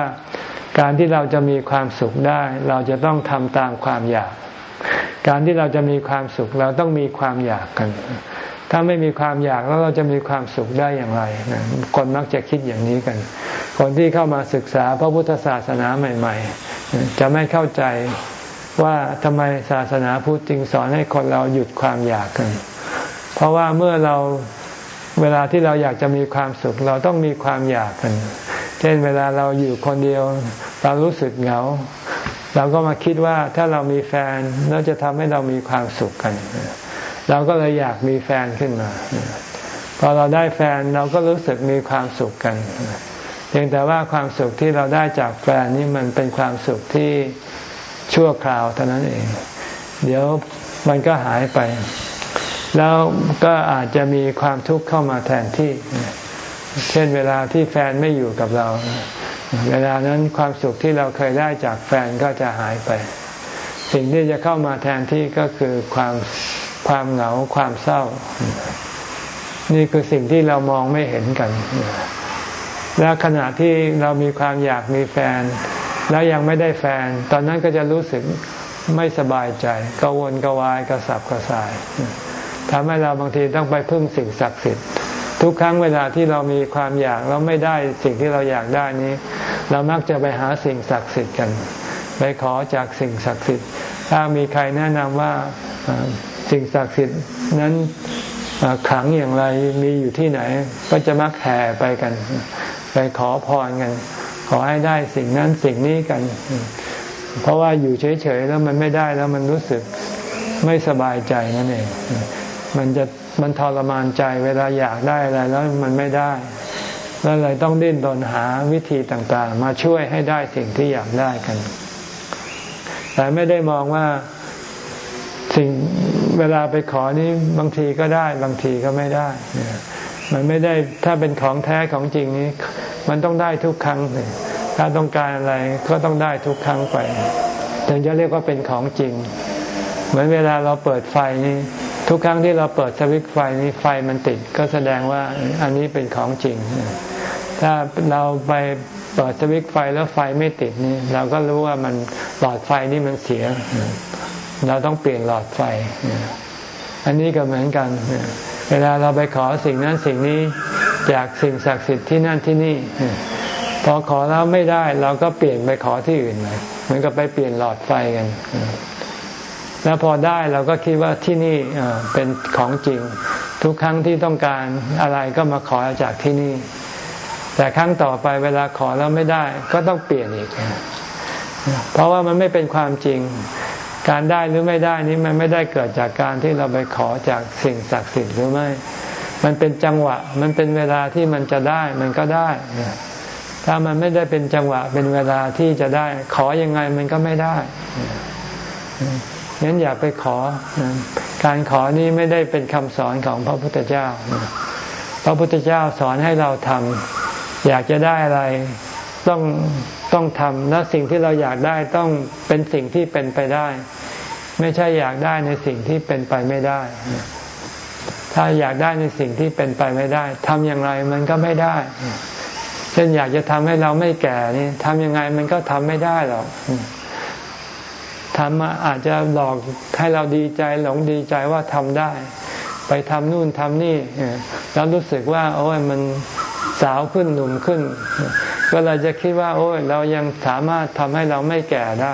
การที่เราจะมีความสุขได้ เราจะต้องทำตามความอยาก การที่เราจะมีความสุขเราต้องมีความอยากกัน ถ้าไม่มีความอยากแล้วเราจะมีความสุขได้อย่างไร คนมักจะคิดอย่างนี้กัน คนที่เข้ามาศึกษาพระพุทธศาสนาใหม่ ๆ จะไม่เข้าใจว่าทำไมศาสนาพุทธจึงสอนให้คนเราหยุดความอยากกัน เพราะว่าเมื่อเราเวลาที่เราอยากจะมีความสุข เราต้องมีความอยากกัน เช่นเวลาเราอยู่คนเดียว เรารู้สึกเหงา เราก็มาคิดว่าถ้าเรามีแฟนเราจะทำให้เรามีความสุขกัน เราก็เลยอยากมีแฟนขึ้นมา พอเราได้แฟนเราก็รู้สึกมีความสุขกัน เพียงแต่ว่าความสุขที่เราได้จากแฟนนี่มันเป็นความสุขที่ชั่วคราวเท่านั้นเอง เดี๋ยวมันก็หายไป แล้วก็อาจจะมีความทุกข์เข้ามาแทนที่ เช่นเวลาที่แฟนไม่อยู่กับเรา เวลานั้นความสุขที่เราเคยได้จากแฟนก็จะหายไป สิ่งที่จะเข้ามาแทนที่ก็คือความความเหงาความเศร้า นี่คือสิ่งที่เรามองไม่เห็นกัน และขณะที่เรามีความอยากมีแฟน แล้วยังไม่ได้แฟน ตอนนั้นก็จะรู้สึกไม่สบายใจกังวลกวายกระสับกระส่ายทำให้เราบางทีต้องไปพึ่งสิ่งศักดิ์สิทธิ์ ทุกครั้งเวลาที่เรามีความอยากแล้วไม่ได้สิ่งที่เราอยากได้นี้ เรามักจะไปหาสิ่งศักดิ์สิทธิ์กันไปขอจากสิ่งศักดิ์สิทธิ์ ถ้ามีใครแนะนำว่าสิ่งศักดิ์สิทธิ์นั้นขังอย่างไรมีอยู่ที่ไหน ก็จะมักแห่ไปกัน ไปขอพรกัน ขอให้ได้สิ่งนั้นสิ่งนี้กัน เพราะว่าอยู่เฉยๆแล้วมันไม่ได้แล้วมันรู้สึกไม่สบายใจนั่นเอง มันจะมันทรมานใจเวลาอยากได้อะไรแล้วมันไม่ได้ แล้วเลยต้องดิ้นรนหาวิธีต่างๆ มาช่วยให้ได้สิ่งที่อยากได้กัน แต่ไม่ได้มองว่าสิ่งเวลาไปขอนี้บางทีก็ได้ บางทีก็ไม่ได้ มันไม่ได้ถ้าเป็นของแท้ของจริงนี้ มันต้องได้ทุกครั้ง ถ้าต้องการอะไรก็ต้องได้ทุกครั้งไปถึงจะเรียกว่าเป็นของจริง เหมือนเวลาเราเปิดไฟนี่ทุกครั้งที่เราเปิดสวิตช์ไฟนี้ไฟมันติดก็แสดงว่าอันนี้เป็นของจริง ถ้าเราไปเปิดสวิตช์ไฟแล้วไฟไม่ติดนี่เราก็รู้ว่ามันหลอดไฟนี่มันเสีย เราต้องเปลี่ยนหลอดไฟ อันนี้ก็เหมือนกัน เวลาเราไปขอสิ่งนั้นสิ่งนี้จากสิ่งศักดิ์สิทธิ์ที่นั่นที่นี่ พอขอแล้วไม่ได้เราก็เปลี่ยนไปขอที่อื่นเลยเหมือนกับไปเปลี่ยนหลอดไฟกัน แล้วพอได้เราก็คิดว่าที่นี่เป็นของจริง ทุกครั้งที่ต้องการอะไรก็มาขอจากที่นี่ แต่ครั้งต่อไปเวลาขอแล้วไม่ได้ ก็ต้องเปลี่ยนอีก เพราะว่ามันไม่เป็นความจริง การได้หรือไม่ได้นี้มันไม่ได้เกิดจากการที่เราไปขอจากสิ่งศักดิ์สิทธิ์หรือไม่ มันเป็นจังหวะ มันเป็นเวลาที่มันจะได้มันก็ได้ ถ้ามันไม่ได้เป็นจังหวะเป็นเวลาที่จะได้ ขอยังไงมันก็ไม่ได้งั้นอย่าไปขอ การขอนี้ไม่ได้เป็นคำสอนของพระพุทธเจ้า พระพุทธเจ้าสอนให้เราทำอยากจะได้อะไรต้องต้องทำและสิ่งที่เราอยากได้ต้องเป็นสิ่งที่เป็นไปได้ ไม่ใช่อยากได้ในสิ่งที่เป็นไปไม่ได้ ถ้าอยากได้ในสิ่งที่เป็นไปไม่ได้ทำอย่างไรมันก็ไม่ได้ เช่นอยากจะทำให้เราไม่แก่นี่ทำยังไงมันก็ทำไม่ได้หรอกทำอาจจะหลอกให้เราดีใจหลงดีใจว่าทำได้ ไปทำนู่นทำนี่แล้วรู้สึกว่า โอ้ยมันสาวขึ้นหนุ่มขึ้น ก็เราจะคิดว่า โอ้ยเรายังสามารถทำให้เราไม่แก่ได้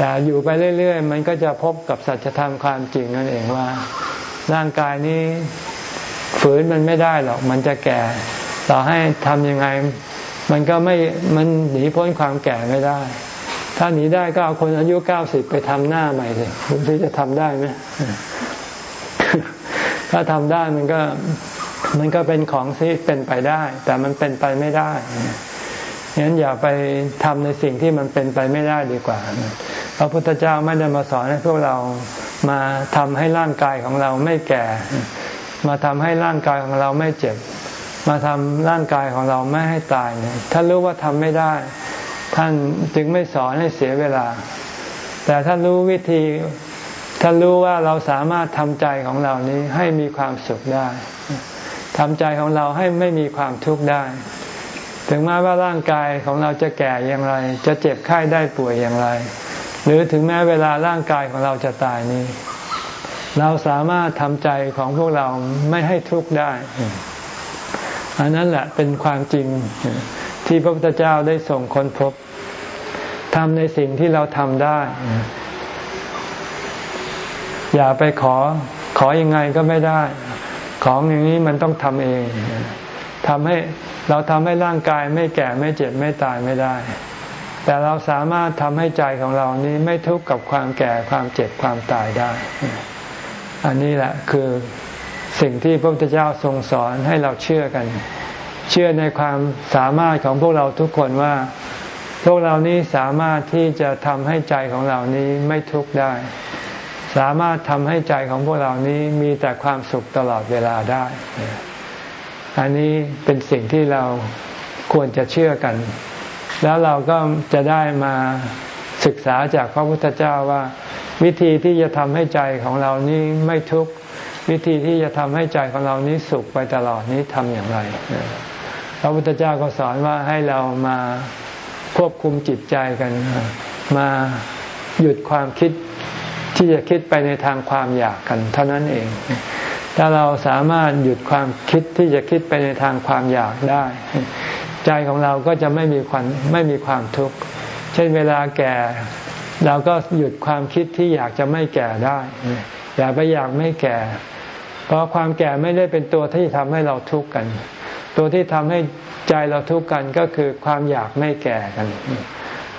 แต่อยู่ไปเรื่อยๆ มันก็จะพบกับสัจธรรมความจริงนั่นเองว่า ร่างกายนี้ฝืนมันไม่ได้หรอกมันจะแก่ ต่อให้ทำยังไง มันก็ไม่มันหนีพ้นความแก่ไม่ได้ ถ้าหนีได้ก็เอาคนอายุเก้าสิบไปทำหน้าใหม่สิคุณพี่จะทำได้ไหมถ้าทำได้มันก็มันก็เป็นของที่เป็นไปได้ แต่มันเป็นไปไม่ได้งั้นอย่าไปทำในสิ่งที่มันเป็นไปไม่ได้ดีกว่า พระพุทธเจ้าไม่ได้มาสอนให้พวกเรามาทำให้ร่างกายของเราไม่แก่ มาทำให้ร่างกายของเราไม่เจ็บ มาทำร่างกายของเราไม่ให้ตายเนี่ยท่านรู้ว่าทำไม่ได้ ท่านจึงไม่สอนให้เสียเวลา แต่ถ้านรู้วิธีถ้านรู้ว่าเราสามารถทำใจของเรานี้ให้มีความสุขได้ทำใจของเราให้ไม่มีความทุกข์ได้ ถึงแม้ว่าร่างกายของเราจะแก่อย่างไร จะเจ็บไข้ได้ป่วยอย่างไร หรือถึงแม้เวลาร่างกายของเราจะตายนี้ เราสามารถทำใจของพวกเราไม่ให้ทุกข์ได้ อันนั้นแหละเป็นความจริงที่พระพุทธเจ้าได้ส่งคนพบทำในสิ่งที่เราทำได้ อย่าไปขอขออยังไงก็ไม่ได้ ของอย่างนี้มันต้องทำเองทำให้เราทำให้ร่างกายไม่แก่ไม่เจ็บไม่ตายไม่ได้ แต่เราสามารถทำให้ใจของเรานี้ไม่ทุกข์กับความแก่ความเจ็บความตายได้ อันนี้แหละคือสิ่งที่พระพุทธเจ้าทรงสอนให้เราเชื่อกัน เชื่อในความสามารถของพวกเราทุกคนว่า พวกเรานี้สามารถที่จะทำให้ใจของเรานี้ไม่ทุกข์ได้ สามารถทำให้ใจของพวกเรานี้มีแต่ความสุขตลอดเวลาได้ อันนี้เป็นสิ่งที่เราควรจะเชื่อกัน แล้วเราก็จะได้มาศึกษาจากพระพุทธเจ้าว่า วิธีที่จะทำให้ใจของเรานี้ไม่ทุกข์วิธีที่จะทำให้ใจของเรานี้สุขไปตลอดนี้ทำอย่างไร พระพุทธเจ้าก็สอนว่าให้เรามาควบคุมจิตใจกัน มาหยุดความคิดที่จะคิดไปในทางความอยากกัน เท่านั้นเอง ถ้าเราสามารถหยุดความคิดที่จะคิดไปในทางความอยากได้ ใจของเราก็จะไม่มีความไม่มีความทุกข์ เช่นเวลาแก่ เราก็หยุดความคิดที่อยากจะไม่แก่ได้ อย่าไปอยากไม่แก่ เพราะความแก่ไม่ได้เป็นตัวที่ทำให้เราทุกข์กัน ตัวที่ทำให้ใจเราทุกข์กันก็คือความอยากไม่แก่กัน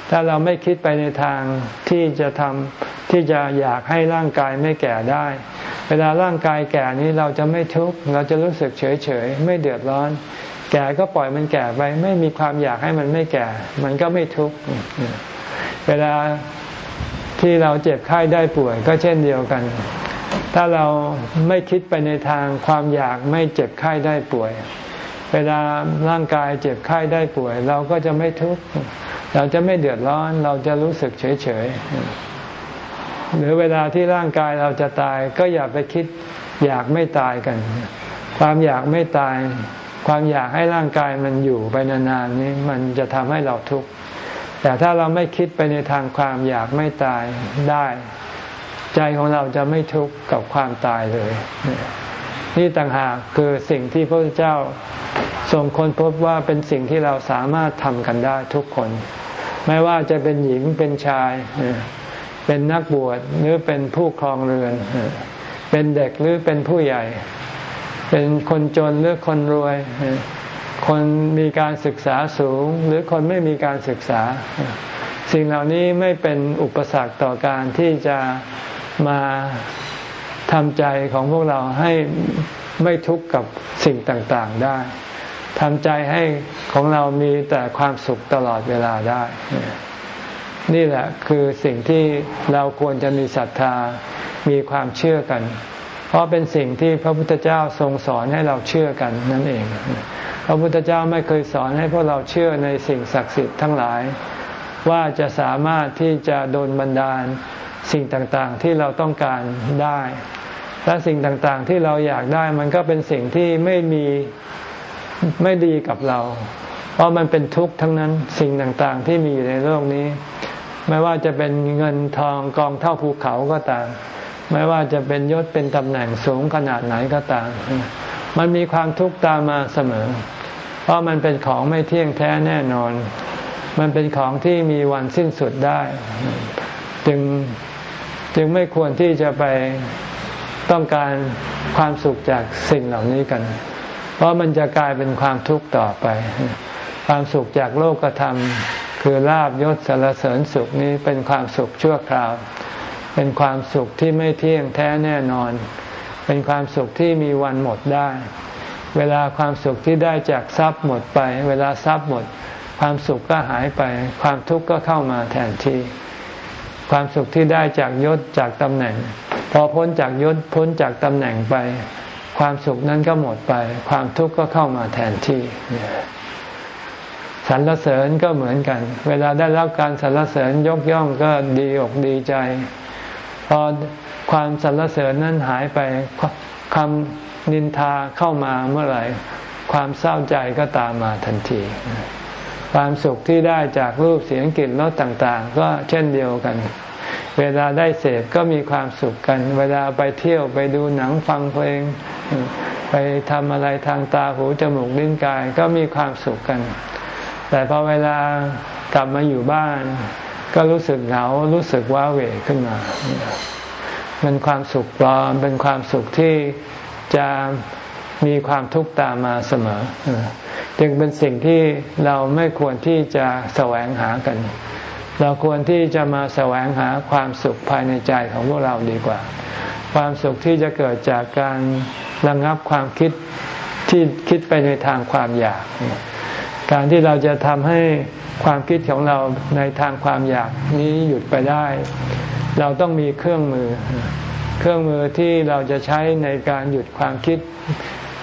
ถ้าเราไม่คิดไปในทางที่จะทำที่จะอยากให้ร่างกายไม่แก่ได้ เวลาร่างกายแก่นี้เราจะไม่ทุกข์เราจะรู้สึกเฉยเฉยไม่เดือดร้อน แก่ก็ปล่อยมันแก่ไป ไม่มีความอยากให้มันไม่แก่ มันก็ไม่ทุกข์เวลาที่เราเจ็บไข้ได้ป่วยก็เช่นเดียวกัน ถ้าเราไม่คิดไปในทางความอยากไม่เจ็บไข้ได้ป่วย เวลาร่างกายเจ็บไข้ได้ป่วย เราก็จะไม่ทุกข์เราจะไม่เดือดร้อน เราจะรู้สึกเฉยเฉยหรือเวลาที่ร่างกายเราจะตาย ก็อย่าไปคิดอยากไม่ตายกัน ความอยากไม่ตาย ความอยากให้ร่างกายมันอยู่ไปนานๆนี้มันจะทำให้เราทุกข์ แต่ถ้าเราไม่คิดไปในทางความอยากไม่ตายได้ ใจของเราจะไม่ทุกข์กับความตายเลย นี่ต่างหากคือสิ่งที่พระเจ้าทรงค้นพบว่าเป็นสิ่งที่เราสามารถทำกันได้ทุกคน ไม่ว่าจะเป็นหญิงเป็นชาย เป็นนักบวชหรือเป็นผู้ครองเรือน เป็นเด็กหรือเป็นผู้ใหญ่ เป็นคนจนหรือคนรวย คนมีการศึกษาสูง หรือคนไม่มีการศึกษา สิ่งเหล่านี้ไม่เป็นอุปสรรคต่อการที่จะมาทำใจของพวกเราให้ไม่ทุกข์กับสิ่งต่างๆได้ทำใจให้ของเรามีแต่ความสุขตลอดเวลาได้ นี่แหละคือสิ่งที่เราควรจะมีศรัทธา มีความเชื่อกัน เพราะเป็นสิ่งที่พระพุทธเจ้าทรงสอนให้เราเชื่อกันนั่นเอง พระพุทธเจ้าไม่เคยสอนให้พวกเราเชื่อในสิ่งศักดิ์สิทธิ์ทั้งหลาย ว่าจะสามารถที่จะโดนบันดาลสิ่งต่างๆที่เราต้องการได้ และสิ่งต่างๆที่เราอยากได้มันก็เป็นสิ่งที่ไม่มีไม่ดีกับเรา เพราะมันเป็นทุกข์ทั้งนั้นสิ่งต่างๆที่มีอยู่ในโลกนี้ ไม่ว่าจะเป็นเงินทองกองเท่าภูเขาก็ตาม ไม่ว่าจะเป็นยศเป็นตำแหน่งสูงขนาดไหนก็ตาม มันมีความทุกข์ตามมาเสมอ เพราะมันเป็นของไม่เที่ยงแท้แน่นอน มันเป็นของที่มีวันสิ้นสุดได้ จึงจึงไม่ควรที่จะไปต้องการความสุขจากสิ่งเหล่านี้กัน เพราะมันจะกลายเป็นความทุกข์ต่อไป ความสุขจากโลกธรรมคือลาบยศสารเสริญสุขนี้เป็นความสุขชั่วคราว เป็นความสุขที่ไม่เที่ยงแท้แน่นอน เป็นความสุขที่มีวันหมดได้ เวลาความสุขที่ได้จากทรัพย์หมดไป เวลาทรัพย์หมด ความสุขก็หายไป ความทุกข์ก็เข้ามาแทนที่ความสุขที่ได้จากยศจากตำแหน่ง พอพ้นจากยศพ้นจากตำแหน่งไป ความสุขนั้นก็หมดไป ความทุกข์ก็เข้ามาแทนที่สรรเสริญก็เหมือนกัน เวลาได้รับการสรรเสริญยกย่องก็ดีอกดีใจ พอความสรรเสริญนั้นหายไปคำนินทาเข้ามาเมื่อไหร่ ความเศร้าใจก็ตามมาทันที ความสุขที่ได้จากรูปเสียงกลิ่นรสต่างๆ ก็เช่นเดียวกัน เวลาได้เสพก็มีความสุขกัน เวลาไปเที่ยวไปดูหนังฟังเพลง ไปทำอะไรทางตาหูจมูกลิ้นกายก็มีความสุขกัน แต่พอเวลากลับมาอยู่บ้าน ก็รู้สึกเหงารู้สึกว้าเหวขึ้นมา เป็นความสุขปลอม เป็นความสุขที่จะมีความทุกข์ตามมาเสมอ จึงเป็นสิ่งที่เราไม่ควรที่จะแสวงหากัน เราควรที่จะมาแสวงหาความสุขภายในใจของพวกเราดีกว่า ความสุขที่จะเกิดจากการระงับความคิดที่คิดไปในทางความอยาก การที่เราจะทำให้ ความคิดของเราในทางความอยากนี้หยุดไปได้ เราต้องมีเครื่องมือ เครื่องมือที่เราจะใช้ในการหยุดความคิด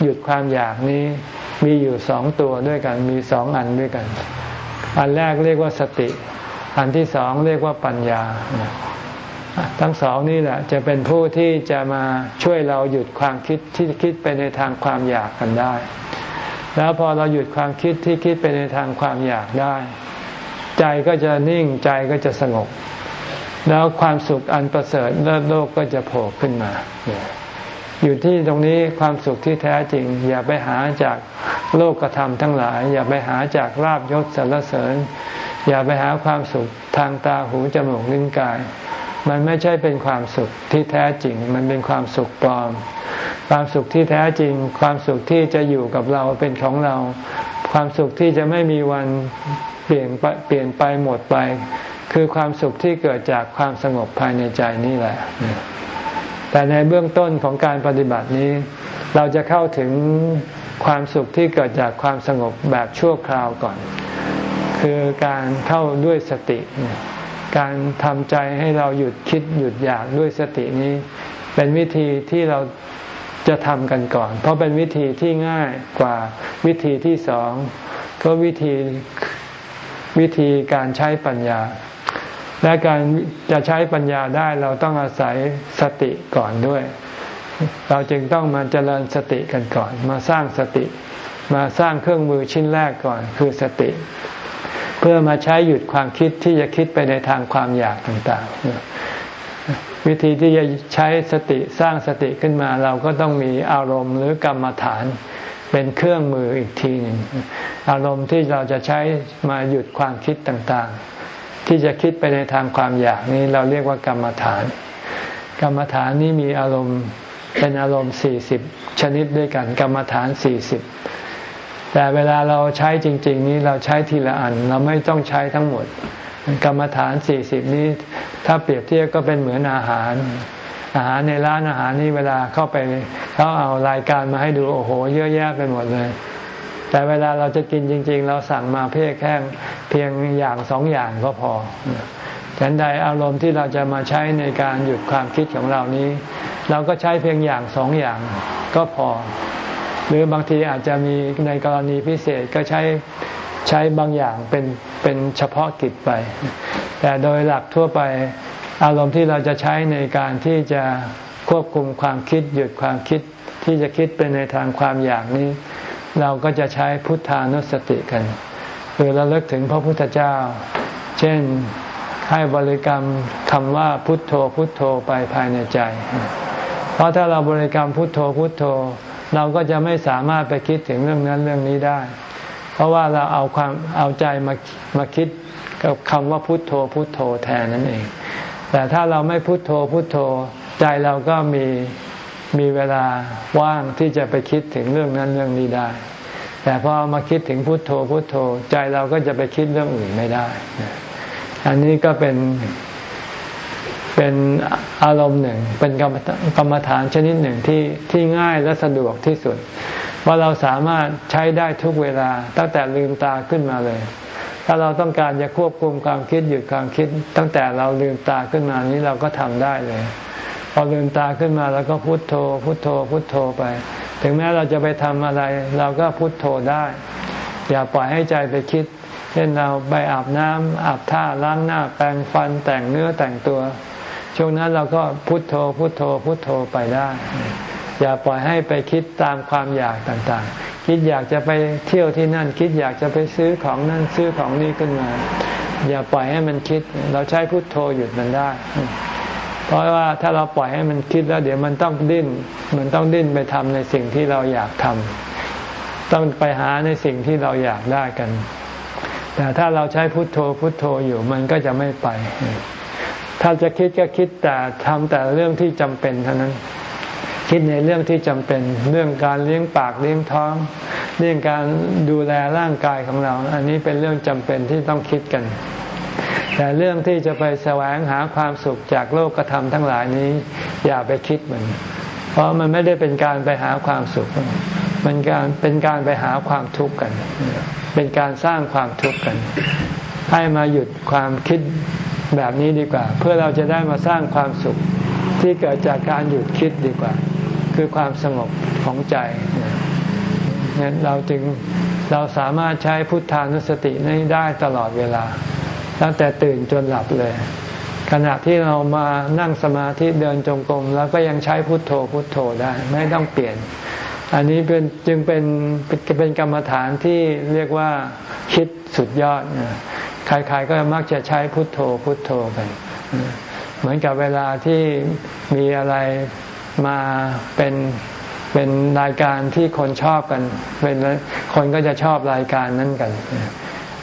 หยุดความอยากนี้ มีอยู่สองตัวด้วยกัน มีสองอันด้วยกัน อันแรกเรียกว่าสติ อันที่สองเรียกว่าปัญญา ทั้งสองนี่แหละจะเป็นผู้ที่จะมาช่วยเราหยุดความคิดที่คิดไปในทางความอยากกันได้ แล้วพอเราหยุดความคิดที่คิดไปในทางความอยากได้ ใจก็จะนิ่งใจก็จะสงบ แล้วความสุขอันประเสริฐเลิศโลกก็จะโผล่ขึ้นมา อยู่ที่ตรงนี้ความสุขที่แท้จริง อย่าไปหาจากโลกธรรมทั้งหลาย อย่าไปหาจากลาบยศสรรเสริญ อย่าไปหาความสุขทางตาหูจมูกลิ้นกาย มันไม่ใช่เป็นความสุขที่แท้จริง มันเป็นความสุขปลอม ความสุขที่แท้จริง ความสุขที่จะอยู่กับเราเป็นของเรา ความสุขที่จะไม่มีวันเปลี่ยนเปลี่ยนไปหมดไป คือความสุขที่เกิดจากความสงบภายในใจนี่แหละ แต่ในเบื้องต้นของการปฏิบัตินี้ เราจะเข้าถึงความสุขที่เกิดจากความสงบแบบชั่วคราวก่อน คือการเข้าด้วยสติ การทำใจให้เราหยุดคิดหยุดอยากด้วยสตินี้ เป็นวิธีที่เราจะทำกันก่อน เพราะเป็นวิธีที่ง่ายกว่าวิธีที่สองก็วิธีวิธีการใช้ปัญญา และการจะใช้ปัญญาได้เราต้องอาศัยสติก่อนด้วย เราจึงต้องมาเจริญสติกันก่อน มาสร้างสติ มาสร้างเครื่องมือชิ้นแรกก่อน คือสติ พื่อมาใช้หยุดความคิดที่จะคิดไปในทางความอยากต่างๆ วิธีที่จะใช้สติสร้างสติขึ้นมาเราก็ต้องมีอารมณ์หรือกรรมฐานเป็นเครื่องมืออีกทีหนึ่งอารมณ์ที่เราจะใช้มาหยุดความคิดต่างๆ ที่จะคิดไปในทางความอยากนี้เราเรียกว่ากรรมฐาน กรรมฐานนี้มีอารมณ์เป็นอารมณ์สี่สิบชนิดด้วยกัน กรรมฐานสี่สิบ แต่เวลาเราใช้จริง ๆ นี้เราใช้ทีละอัน เราไม่ต้องใช้ทั้งหมด กรรมฐานสี่สิบนี้ถ้าเปรียบเทียบก็เป็นเหมือนอาหาร อาหารในร้านอาหารนี่เวลาเข้าไปเขาเอารายการมาให้ดูโอ้โห เยอะแยะไปหมดเลย แต่เวลาเราจะกินจริง ๆ เราสั่งมาเพียงแค่เพียงอย่างสองอย่างก็พอฉันใดอารมณ์ที่เราจะมาใช้ในการหยุดความคิดของเรานี้ เราก็ใช้เพียงอย่างสองอย่างก็พอ หรือบางทีอาจจะมีในกรณีพิเศษก็ใช้ใช้บางอย่างเป็นเป็นเฉพาะกิจไป แต่โดยหลักทั่วไปอารมณ์ที่เราจะใช้ในการที่จะควบคุมความคิดหยุดความคิดที่จะคิดเป็นในทางความอยากนี้ เราก็จะใช้พุทธานุสติกันคือเราเลิกถึงพระพุทธเจ้า เช่นให้บริกรรมคำว่าพุทโธพุทโธไปภายในใจ เพราะถ้าเราบริกรรมพุทโธพุทโธ เราก็จะไม่สามารถไปคิดถึงเรื่องนั้นเรื่องนี้ได้ เพราะว่าเราเอาความเอาใจมามาคิดกับคำว่าพุทโธพุทโธแทนนั่นเอง แต่ถ้าเราไม่พุทโธพุทโธ ใจเราก็มีมีเวลาว่างที่จะไปคิดถึงเรื่องนั้นเรื่องนี้ได้ แต่พอมาคิดถึงพุทโธพุทโธ ใจเราก็จะไปคิดเรื่องอื่นไม่ได้ อันนี้ก็เป็น เป็นอารมณ์หนึ่ง เป็นกรรมฐานชนิดหนึ่งที่ที่ง่ายและสะดวกที่สุด ว่าเราสามารถใช้ได้ทุกเวลาตั้งแต่ลืมตาขึ้นมาเลย ถ้าเราต้องการจะควบคุมความคิดหยุดความคิด ตั้งแต่เราลืมตาขึ้นมานี้เราก็ทำได้เลย พอลืมตาขึ้นมาแล้วก็พุโทโธ พุโทโธ พุโทโธไป ถึงแม้เราจะไปทำอะไร เราก็พุโทโธได้ อย่าปล่อยให้ใจไปคิดเช่นเราไปอาบน้ำอาบท่าล้างหน้าแปรงฟันแต่งเนื้อแต่งตัว ช่วงนั้นเราก็พุโทโธพุโทโธพุโทโธไปได้ อย่าปล่อยให้ไปคิดตามความอยากต่างๆ คิดอยากจะไปเที่ยวที่นั่น คิดอยากจะไปซื้อของนั่นซื้อของนี่ขึ้นมา อย่าปล่อยให้มันคิด เราใช้พุโทโธหยุดมันได้ เพราะว่าถ้าเราปล่อยให้มันคิดแล้ว เดี๋ยวมันต้องดิ้น มันต้องดิ้นไปทำในสิ่งที่เราอยากทำต้องไปหาในสิ่งที่เราอยากได้กัน แต่ถ้าเราใช้พุทโธพุทโธอยู่มันก็จะไม่ไป ถ้าจะคิดก็คิดแต่ทำแต่เรื่องที่จำเป็นเท่านั้น คิดในเรื่องที่จำเป็น เรื่องการเลี้ยงปากเลี้ยงท้อง เรื่องการดูแลร่างกายของเรา อันนี้เป็นเรื่องจำเป็นที่ต้องคิดกัน แต่เรื่องที่จะไปแสวงหาความสุขจากโลกธรรมทั้งหลายนี้ อย่าไปคิดมัน เพราะมันไม่ได้เป็นการไปหาความสุข มันการเป็นการไปหาความทุกข์กัน เป็นการสร้างความทุกข์กัน ให้มาหยุดความคิด แบบนี้ดีกว่า เพื่อเราจะได้มาสร้างความสุขที่เกิดจากการหยุดคิดดีกว่า คือความสงบของใจนั้นเราจึงเราสามารถใช้พุทธานุสตินี้ได้ตลอดเวลา ตั้งแต่ตื่นจนหลับเลย ขณะที่เรามานั่งสมาธิเดินจงกรมแล้วก็ยังใช้พุทโธพุทโธได้ไม่ต้องเปลี่ยน อันนี้เป็นจึงเป็นเป็นกรรมฐานที่เรียกว่าคิดสุดยอด ใครๆก็มักจะใช้พุทโธพุทโธกัน เหมือนกับเวลาที่มีอะไรมาเป็นเป็นรายการที่คนชอบกัน เป็นคนก็จะชอบรายการนั้นกัน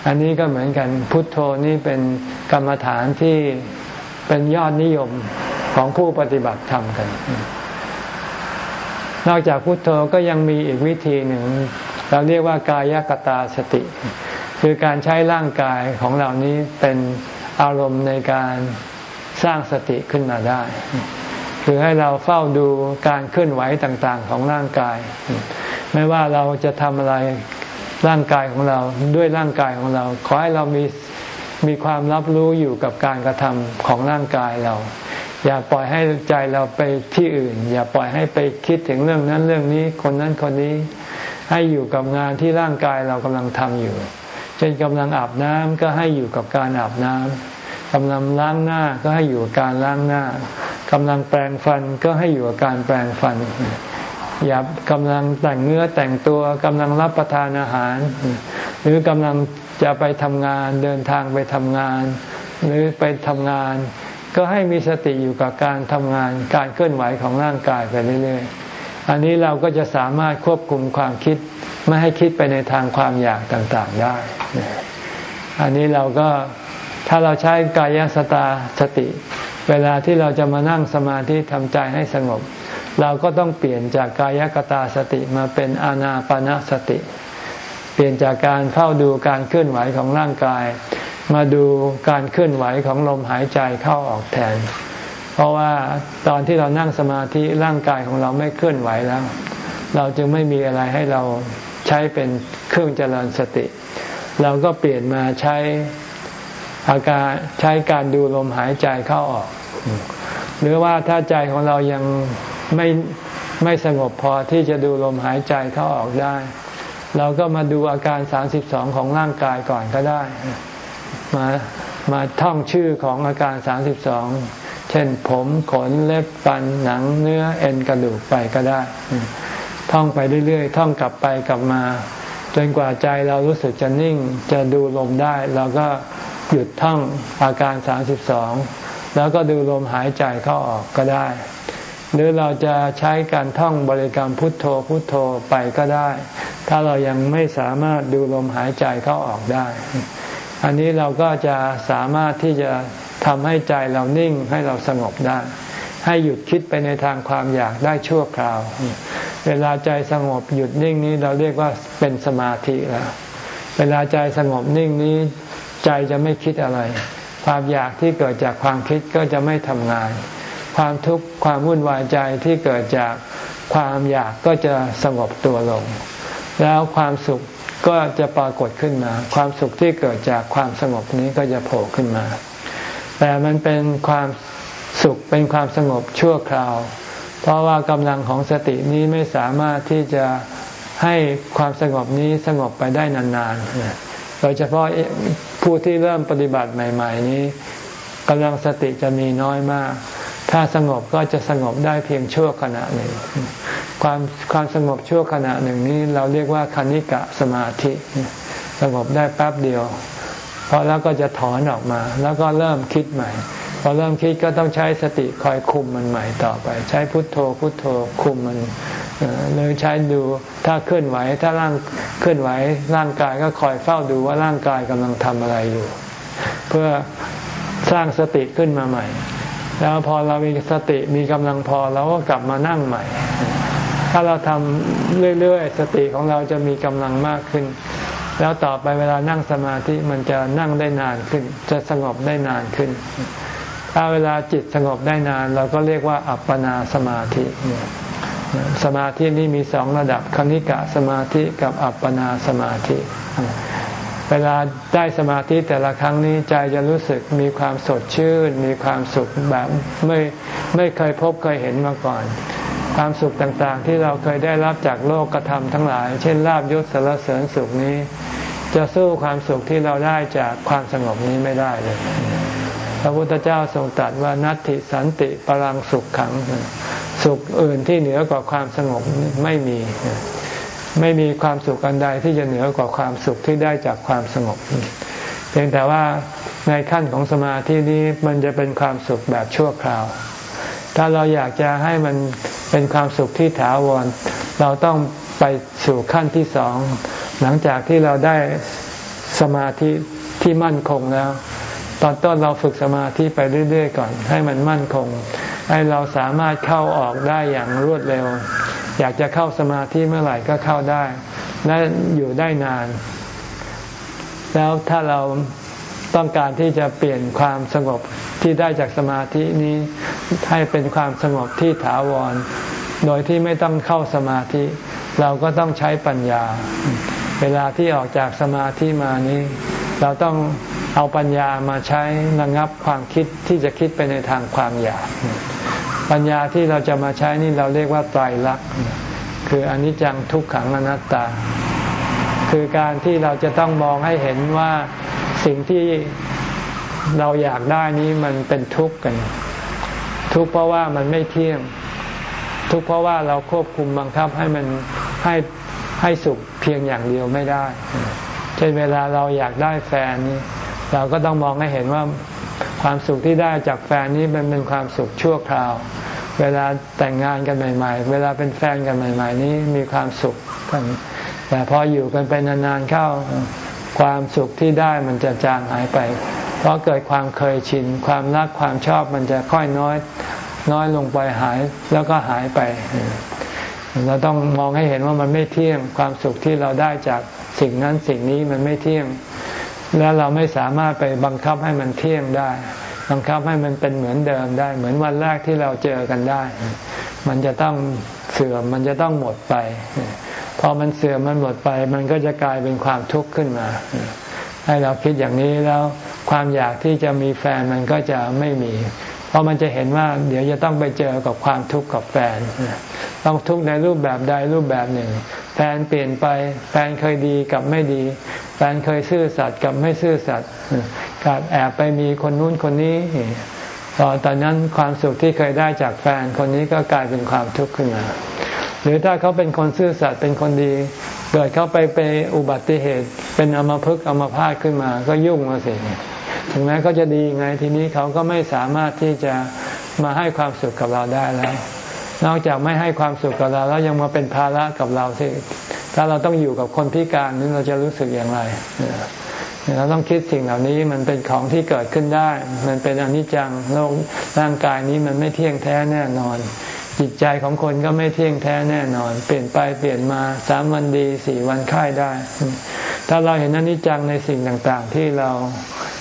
อันนี้ก็เหมือนกันพุทโธนี่เป็นกรรมฐานที่เป็นยอดนิยมของผู้ปฏิบัติธรรมกัน นอกจากพุทโธก็ยังมีอีกวิธีหนึ่ง เราเรียกว่ากายกตาสติ คือการใช้ร่างกายของเรานี้เป็นอารมณ์ในการสร้างสติขึ้นมาได้ คือให้เราเฝ้าดูการเคลื่อนไหวต่างๆ ของร่างกาย ไม่ว่าเราจะทำอะไรร่างกายของเราด้วยร่างกายของเรา ขอให้เรามีมีความรับรู้อยู่กับการกระทำของร่างกายเรา อย่าปล่อยให้ใจเราไปที่อื่น อย่าปล่อยให้ไปคิดถึงเรื่องนั้นเรื่องนี้ คนนั้นคนนี้ ให้อยู่กับงานที่ร่างกายเรากำลังทำอยู่ เช่นกำลังอาบน้ำก็ให้อยู่กับการอาบน้ำกำลังล้างหน้าก็ให้อยู่กับการล้างหน้ากำลังแปรงฟันก็ให้อยู่กับการแปรงฟัน อย่ากำลังแต่งเนื้อแต่งตัวกำลังรับประทานอาหาร หรือกำลังจะไปทำงานเดินทางไปทำงาน หรือไปทำงาน ก็ให้มีสติอยู่กับการทำงานการเคลื่อนไหวของร่างกายไปเรื่อยๆ อันนี้เราก็จะสามารถควบคุมความคิด ไม่ให้คิดไปในทางความอยากต่างๆได้ อันนี้เราก็ถ้าเราใช้กายสตาสติ เวลาที่เราจะมานั่งสมาธิทำใจให้สงบ เราก็ต้องเปลี่ยนจากกายกตาสติมาเป็นอานาปนาสติ เปลี่ยนจากการเฝ้าดูการเคลื่อนไหวของร่างกาย มาดูการเคลื่อนไหวของลมหายใจเข้าออกแทน เพราะว่าตอนที่เรานั่งสมาธิร่างกายของเราไม่เคลื่อนไหวแล้ว เราจึงไม่มีอะไรให้เราใช้เป็นเครื่องเจริญสติ เราก็เปลี่ยนมาใช้อาการใช้การดูลมหายใจเข้าออก หรือว่าถ้าใจของเรายังไม่ไม่สงบพอที่จะดูลมหายใจเข้าออกได้ เราก็มาดูอาการ 32 ของร่างกายก่อนก็ได้ มามาท่องชื่อของอาการสามสิบสอง เช่นผมขนเล็บฟันหนังเนื้อเอ็นกระดูกไปก็ได้ ท่องไปเรื่อยๆ ท่องกลับไปกลับมา จนกว่าใจเรารู้สึกจะนิ่งจะดูลมได้ เราก็หยุดท่องอาการสามสิบสองแล้วก็ดูลมหายใจเข้าออกก็ได้ หรือเราจะใช้การท่องบริกรรมพุทโธพุทโธไปก็ได้ ถ้าเรายังไม่สามารถดูลมหายใจเข้าออกได้ อันนี้เราก็จะสามารถที่จะ ทำให้ใจเรานิ่งให้เราสงบได้ ให้หยุดคิดไปในทางความอยากได้ชั่วคราว เวลาใจสงบหยุดนิ่งนี้เราเรียกว่าเป็นสมาธิแล้วเวลาใจสงบนิ่งนี้ ใจจะไม่คิดอะไร ความอยากที่เกิดจากความคิดก็จะไม่ทำงาน ความทุกข์ความวุ่นวายใจที่เกิดจากความอยากก็จะสงบตัวลง แล้วความสุขก็จะปรากฏขึ้นมา ความสุขที่เกิดจากความสงบนี้ก็จะโผล่ขึ้นมา แต่มันเป็นความสุขเป็นความสงบชั่วคราว เพราะว่ากำลังของสตินี้ไม่สามารถที่จะให้ความสงบนี้สงบไปได้นานๆ โดยเฉพาะผู้ที่เริ่มปฏิบัติใหม่ ๆ นี้กำลังสติจะมีน้อยมาก ถ้าสงบก็จะสงบได้เพียงชั่วขณะหนึ่ง ความความสงบชั่วขณะหนึ่งนี้เราเรียกว่าคณิกะสมาธิ สงบได้แป๊บเดียว พอแล้วก็จะถอนออกมา แล้วก็เริ่มคิดใหม่ พอเริ่มคิดก็ต้องใช้สติคอยคุมมันใหม่ต่อไป ใช้พุทโธพุทโธคุมมันหรือใช้ดูถ้าเคลื่อนไหวถ้าร่างเคลื่อนไหวร่างกายก็คอยเฝ้าดูว่าร่างกายกำลังทำอะไรอยู่ เพื่อสร้างสติขึ้นมาใหม่ แล้วพอเรามีสติมีกำลังพอเราก็กลับมานั่งใหม่ ถ้าเราทำเรื่อยๆ สติของเราจะมีกำลังมากขึ้น แล้วต่อไปเวลานั่งสมาธิมันจะนั่งได้นานขึ้น จะสงบได้นานขึ้น ถ้าเวลาจิตสงบได้นาน เราก็เรียกว่าอัปปนาสมาธิสมาธินี้มีสองระดับคณิกะสมาธิกับอัปปนาสมาธิ เวลาได้สมาธิแต่ละครั้งนี้ใจจะรู้สึกมีความสดชื่น มีความสุขแบบไม่ไม่เคยพบเคยเห็นมาก่อน ความสุขต่างๆ ที่เราเคยได้รับจากโลกกระทำทั้งหลาย เช่นลาบยศสารเสริญสุขนี้ จะสู้ความสุขที่เราได้จากความสงบนี้ไม่ได้เลย พระพุทธเจ้าทรงตรัสว่านัตติสันติปรังสุขขัง สุขอื่นที่เหนือกว่าความสงบไม่มี ไม่มีความสุขอันใดที่จะเหนือกว่าความสุขที่ได้จากความสงบ เพียงแต่ว่าในขั้นของสมาธินี้มันจะเป็นความสุขแบบชั่วคราว ถ้าเราอยากจะให้มันเป็นความสุขที่ถาวร เราต้องไปสู่ขั้นที่สอง หลังจากที่เราได้สมาธิที่มั่นคงแล้ว ตอนต้นเราฝึกสมาธิไปเรื่อย ๆ ก่อน ให้มันมั่นคง ให้เราสามารถเข้าออกได้อย่างรวดเร็ว อยากจะเข้าสมาธิเมื่อไหร่ก็เข้าได้ และอยู่ได้นาน แล้วถ้าเรา ต้องการที่จะเปลี่ยนความสงบที่ได้จากสมาธินี้ให้เป็นความสงบที่ถาวร โดยที่ไม่ต้องเข้าสมาธิ เราก็ต้องใช้ปัญญา เวลาที่ออกจากสมาธิมานี้ เราต้องเอาปัญญามาใช้ระงับความคิดที่จะคิดไปในทางความอยากปัญญาที่เราจะมาใช้นี่เราเรียกว่าไตรลักษณ์คืออนิจจังทุกขังอนัตตา คือการที่เราจะต้องมองให้เห็นว่า สิ่งที่เราอยากได้นี้มันเป็นทุกข์กัน ทุกข์เพราะว่ามันไม่เที่ยง ทุกข์เพราะว่าเราควบคุมบังคับให้มันให้ให้สุขเพียงอย่างเดียวไม่ได้ เช่นเวลาเราอยากได้แฟนนี้เราก็ต้องมองให้เห็นว่าความสุขที่ได้จากแฟนนี้มันเป็นความสุขชั่วคราว เวลาแต่งงานกันใหม่ ๆ เวลาเป็นแฟนกันใหม่ ๆ นี้มีความสุขกันแต่พออยู่กันไปนานๆเข้า ความสุขที่ได้มันจะจางหายไป เพราะเกิดความเคยชิน ความรักความชอบมันจะค่อยน้อย น้อยลงไปหายแล้วก็หายไป เราต้องมองให้เห็นว่ามันไม่เที่ยง ความสุขที่เราได้จากสิ่งนั้นสิ่งนี้มันไม่เที่ยง แล้วเราไม่สามารถไปบังคับให้มันเที่ยงได้ บังคับให้มันเป็นเหมือนเดิมได้ เหมือนวันแรกที่เราเจอกันได้ มันจะต้องเสื่อมมันจะต้องหมดไป อมันเสื่อมมันหมดไป มันก็จะกลายเป็นความทุกข์ขึ้นมา ให้เราคิดอย่างนี้แล้วความอยากที่จะมีแฟนมันก็จะไม่มี เพราะมันจะเห็นว่า เดี๋ยวจะต้องไปเจอกับความทุกข์กับแฟน ต้องทุกข์ในรูปแบบใดรูปแบบหนึ่ง แฟนเปลี่ยนไป แฟนเคยดีกับไม่ดี แฟนเคยซื่อสัตย์กับไม่ซื่อสัตย์กับแอบไปมีคนนู้นคนนี้พอตอนนั้นความสุขที่เคยได้จากแฟนคนนี้ก็กลายเป็นความทุกข์ขึ้นมา หรือถ้าเขาเป็นคนซื่อสัตย์เป็นคนดี เกิดเขาไปไปอุบัติเหตุ เป็นอมภพอมพาตขึ้นมา ก็ยุ่งมาสิถึงแม้เขาจะดีไงทีนี้เขาก็ไม่สามารถที่จะมาให้ความสุขกับเราได้แล้ว นอกจากไม่ให้ความสุขกับเรา แล้วยังมาเป็นภาระกับเราสิถ้าเราต้องอยู่กับคนพิการนี้เราจะรู้สึกอย่างไรเราต้องคิดสิ่งเหล่านี้มันเป็นของที่เกิดขึ้นได้ มันเป็นอนิจจังโลกร่างกายนี้มันไม่เที่ยงแท้แน่นอน จิตใจของคนก็ไม่เที่ยงแท้แน่นอน เปลี่ยนไปเปลี่ยนมาสามวันดีสี่วันค่ายได้ ถ้าเราเห็นอนิจจังในสิ่งต่างๆ ที่เรา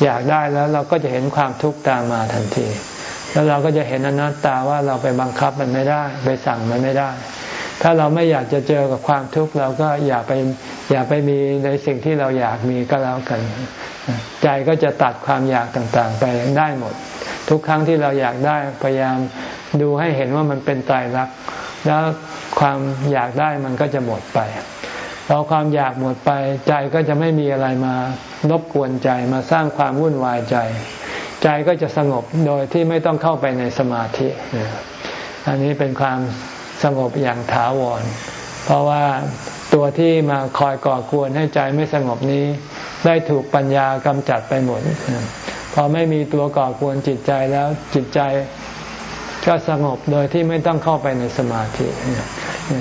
อยากได้แล้วเราก็จะเห็นความทุกข์ตามมาทันที แล้วเราก็จะเห็นอนัตตาว่าเราไปบังคับมันไม่ได้ ไปสั่งมันไม่ได้ ถ้าเราไม่อยากจะเจอกับความทุกข์เราก็อย่าไปอย่าไปมีในสิ่งที่เราอยากมีก็แล้วกัน ใจก็จะตัดความอยากต่างๆ ไปได้หมด ทุกครั้งที่เราอยากได้พยายาม ดูให้เห็นว่ามันเป็นตายรัก แล้วความอยากได้มันก็จะหมดไปพอความอยากหมดไปใจก็จะไม่มีอะไรมารบกวนใจมาสร้างความวุ่นวายใจ ใจก็จะสงบโดยที่ไม่ต้องเข้าไปในสมาธิ อันนี้เป็นความสงบอย่างถาวร เพราะว่าตัวที่มาคอยก่อกวนให้ใจไม่สงบนี้ ได้ถูกปัญญากำจัดไปหมดพอไม่มีตัวก่อกวนจิตใจแล้วจิตใจ ก็สงบโดยที่ไม่ต้องเข้าไปในสมาธิ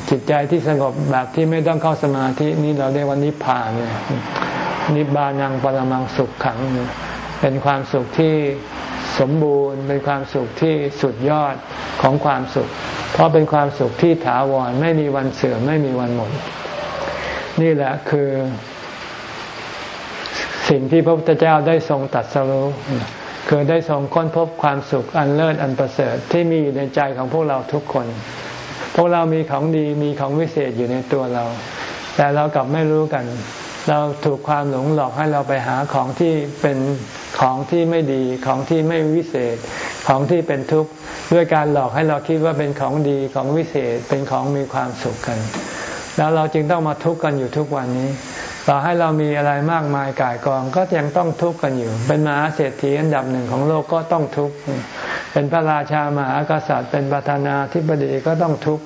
จิตใจที่สงบแบบที่ไม่ต้องเข้าสมาธินี่เราเรียกว่านิพพานนิบานังปรมังสุขขัง เป็นความสุขที่สมบูรณ์ เป็นความสุขที่สุดยอดของความสุข เพราะเป็นความสุขที่ถาวรไม่มีวันเสื่อมไม่มีวันหมด นี่แหละคือ สิ่งที่พระพุทธเจ้าได้ทรงตัดสรู้ คือได้ทรงค้นพบความสุขอันเลิศอันประเสริฐที่มีอยู่ในใจของพวกเราทุกคน พวกเรามีของดีมีของวิเศษอยู่ในตัวเรา แต่เรากลับไม่รู้กัน เราถูกความหลงหลอกให้เราไปหาของที่เป็นของที่ไม่ดีของที่ไม่วิเศษ ของที่เป็นทุกข์ด้วยการหลอกให้เราคิดว่าเป็นของดีของวิเศษเป็นของมีความสุขกัน แล้วเราจึงต้องมาทุกข์กันอยู่ทุกวันนี้ ต่อให้เรามีอะไรมากมายกายกองก็ยังต้องทุกข์กันอยู่ เป็นมหาเศรษฐีอันดับหนึ่งของโลกก็ต้องทุกข์ เป็นพระราชามหากษัตริย์ เป็นประธานาธิบดีก็ต้องทุกข์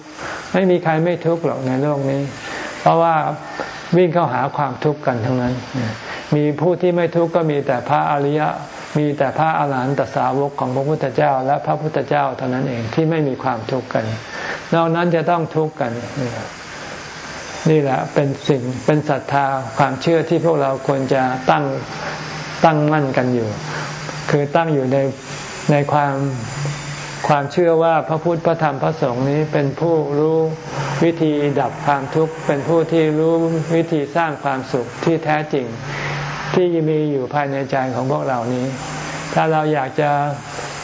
ไม่มีใครไม่ทุกข์หรอกในโลกนี้ เพราะว่าวิ่งเข้าหาความทุกข์กันทั้งนั้น มีผู้ที่ไม่ทุกข์ก็มีแต่พระอริยะ มีแต่พระอาหารหันตสาวกของพระพุทธเจ้า และพระพุทธเจ้าเท่านั้นเองที่ไม่มีความทุกข์กัน นอกนั้นจะต้องทุกข์กัน นี่แหละเป็นสิ่งเป็นศรัทธาความเชื่อที่พวกเราควรจะตั้งตั้งมั่นกันอยู่ คือตั้งอยู่ในในความความเชื่อว่าพระพุทธพระธรรมพระสงฆ์นี้เป็นผู้รู้วิธีดับความทุกข์ เป็นผู้ที่รู้วิธีสร้างความสุขที่แท้จริง ที่มีอยู่ภายในใจของพวกเรานี้ ถ้าเราอยากจะ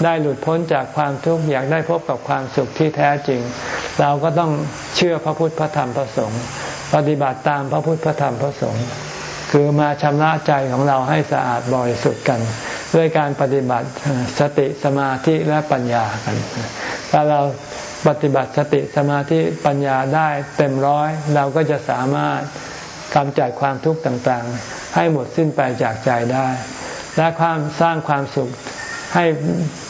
ได้หลุดพ้นจากความทุกข์อยากได้พบกับความสุขที่แท้จริง เราก็ต้องเชื่อพระพุทธพระธรรมพระสงฆ์ ปฏิบัติตามพระพุทธพระธรรมพระสงฆ์คือมาชำระใจของเราให้สะอาดบริสุทธิ์กัน ด้วยการปฏิบัติสติสมาธิและปัญญากัน ถ้าเราปฏิบัติสติสมาธิปัญญาได้เต็มร้อย เราก็จะสามารถกำจัดความทุกข์ต่างๆ ให้หมดสิ้นไปจากใจได้ และความสร้างความสุขให้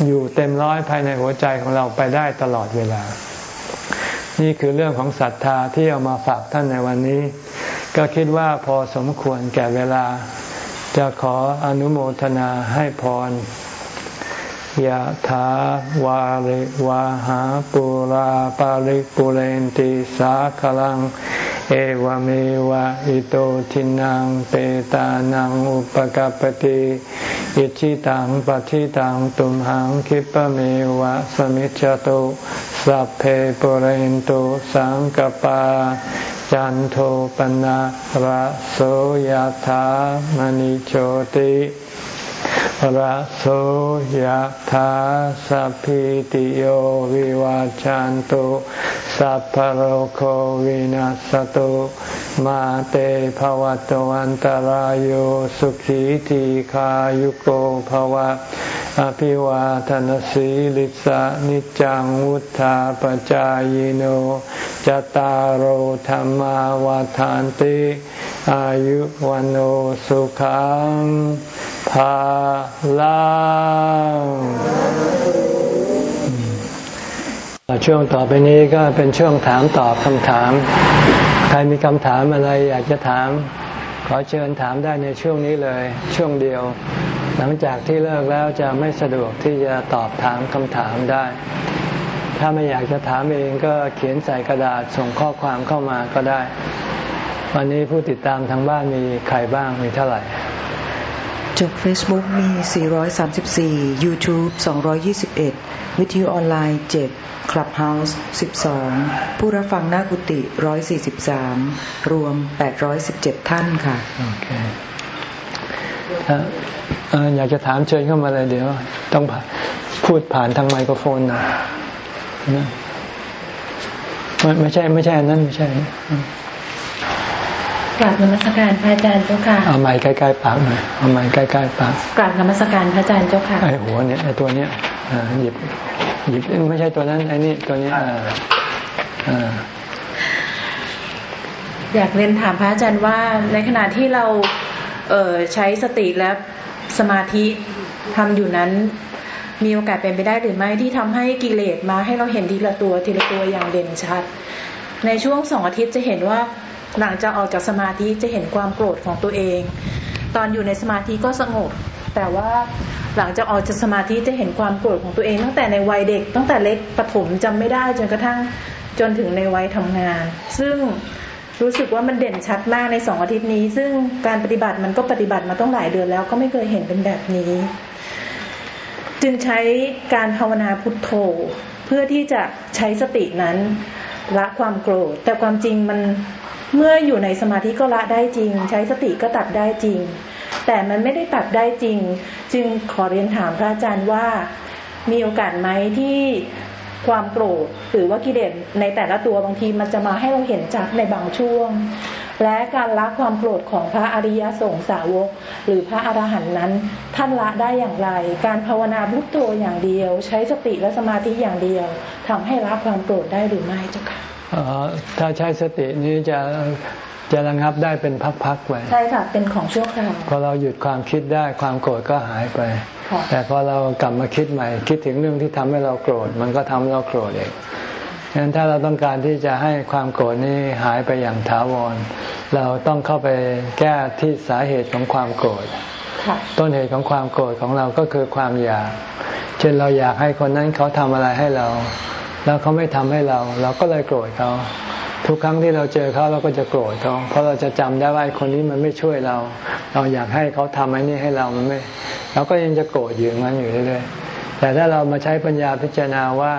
อยู่เต็มร้อยภายในหัวใจของเราไปได้ตลอดเวลา นี่คือเรื่องของศรัทธาที่เอามาฝากท่านในวันนี้ ก็คิดว่าพอสมควรแก่เวลา จะขออนุโมทนาให้พรยะถาวาริวาหาปุราปาริปุเรนติสาคลัง เอวเมวะอิโตทินังเปตานังอุปกปติอิชิตังปฏิตังตุมหังคิปะเมวะสมิจจตุ สัพเพปเรนตุสังกปา จันโทปนะระโสยธามณิโชติระโสยธาสัพพิติโยวิวาจันตุสัพพโรโควินัสตุมาเตภวัตวันตารโยสุขีทีขายุโกภวะ อภิวาทนสีลิสานิจังวุธาปจายโนจตารโหธรรมาวาทานติอายุวันโอสุขังภาลังช่วงต่อไปนี้ก็เป็นช่วงถามตอบคำถาม ใครมีคำถามอะไรอยากจะถาม ขอเชิญถามได้ในช่วงนี้เลย ช่วงเดียว หลังจากที่เลิกแล้วจะไม่สะดวกที่จะตอบถามคำถามได้ ถ้าไม่อยากจะถามเองก็เขียนใส่กระดาษส่งข้อความเข้ามาก็ได้ วันนี้ผู้ติดตามทางบ้านมีใครบ้างมีเท่าไหร่จาก Facebook มี 434 YouTube 221 วิทยุออนไลน์ 7 Clubhouse 12 ผู้รับฟังหน้ากุฏิ143 รวม 817 ท่านค่ะ โอเค อยากจะถามเชิญเข้ามาเลยเดี๋ยว ต้องพูดผ่านทางไมโครโฟนนะไม่ไม่ใช่ไม่ใช่นั่นไม่ใช่กราบนมัสการพระอาจารย์เจ้าค่ะเอาไม้ใกล้ๆปากหน่อยเอาไม้ใกล้ๆปากกราบนมัสการพระอาจารย์เจ้าค่ะไอ้หัวเนี่ยไอ้ตัวเนี้ยหยิบหยิบไม่ใช่ตัวนั้นไอ้นี่ตัวนี้อ่าอ่าอยากเรียนถามพระอาจารย์ว่าในขณะที่เราเใช้สติและสมาธิทำอยู่นั้น มีโอกาสเป็นไปได้หรือไม่ที่ทำให้กิเลสมาให้เราเห็นทีละตัวทีละตัวอย่างเด่นชัด ในช่วงสองอาทิตย์จะเห็นว่าหลังจากออกจากสมาธิจะเห็นความโกรธของตัวเอง ตอนอยู่ในสมาธิก็สงบ แต่ว่าหลังจากออกจากสมาธิจะเห็นความโกรธของตัวเอง ตั้งแต่ในวัยเด็กตั้งแต่เล็กปฐมจำไม่ได้จนกระทั่งจนถึงในวัยทำงาน ซึ่ง รู้สึกว่ามันเด่นชัดมากในสองอาทิตย์นี้ ซึ่งการปฏิบัติมันก็ปฏิบัติมาต้องหลายเดือนแล้วก็ไม่เคยเห็นเป็นแบบนี้ จึงใช้การภาวนาพุทโธ เพื่อที่จะใช้สตินั้นละความโกรธ แต่ความจริงมันเมื่ออยู่ในสมาธิก็ละได้จริง ใช้สติก็ตัดได้จริง แต่มันไม่ได้ตัดได้จริง จึงขอเรียนถามพระอาจารย์ว่ามีโอกาสไหมที่ ความโกรธหรือว่ากิเลสในแต่ละตัวบางทีมันจะมาให้เราเห็นจัดในบางช่วง และการละความโกรธของพระอริยสงสาวก หรือพระอรหันต์นั้น ท่านละได้อย่างไร การภาวนาพุทโธอย่างเดียว ใช้สติและสมาธิอย่างเดียวทำให้ละความโกรธได้หรือไม่เจ้าค่ะถ้าใช้สตินี้จะ จะระงับได้เป็นพักๆไปใช่ค่ะเป็นของชั่วคราวพอเราหยุดความคิดได้ความโกรธก็หายไป แต่พอเรากลับมาคิดใหม่ คิดถึงเรื่องที่ทำให้เราโกรธ มันก็ทำให้เราโกรธเองฉะนั้นถ้าเราต้องการที่จะให้ความโกรธนี้หายไปอย่างถาวร เราต้องเข้าไปแก้ที่สาเหตุของความโกรธต้นเหตุของความโกรธของเราก็คือความอยาก เช่นเราอยากให้คนนั้นเขาทำอะไรให้เรา แล้วเขาไม่ทำให้เรา เราก็เลยโกรธเขา ทุกครั้งที่เราเจอเขาเราก็จะโกรธเขาเพราะเราจะจำได้ว่าคนนี้มันไม่ช่วยเรา เราอยากให้เขาทำไอ้นี่ให้เรามันไม่ เราก็ยังจะโกรธอยู่งั้นอยู่เรื่อยๆแต่ถ้าเรามาใช้ปัญญาพิจารณาว่า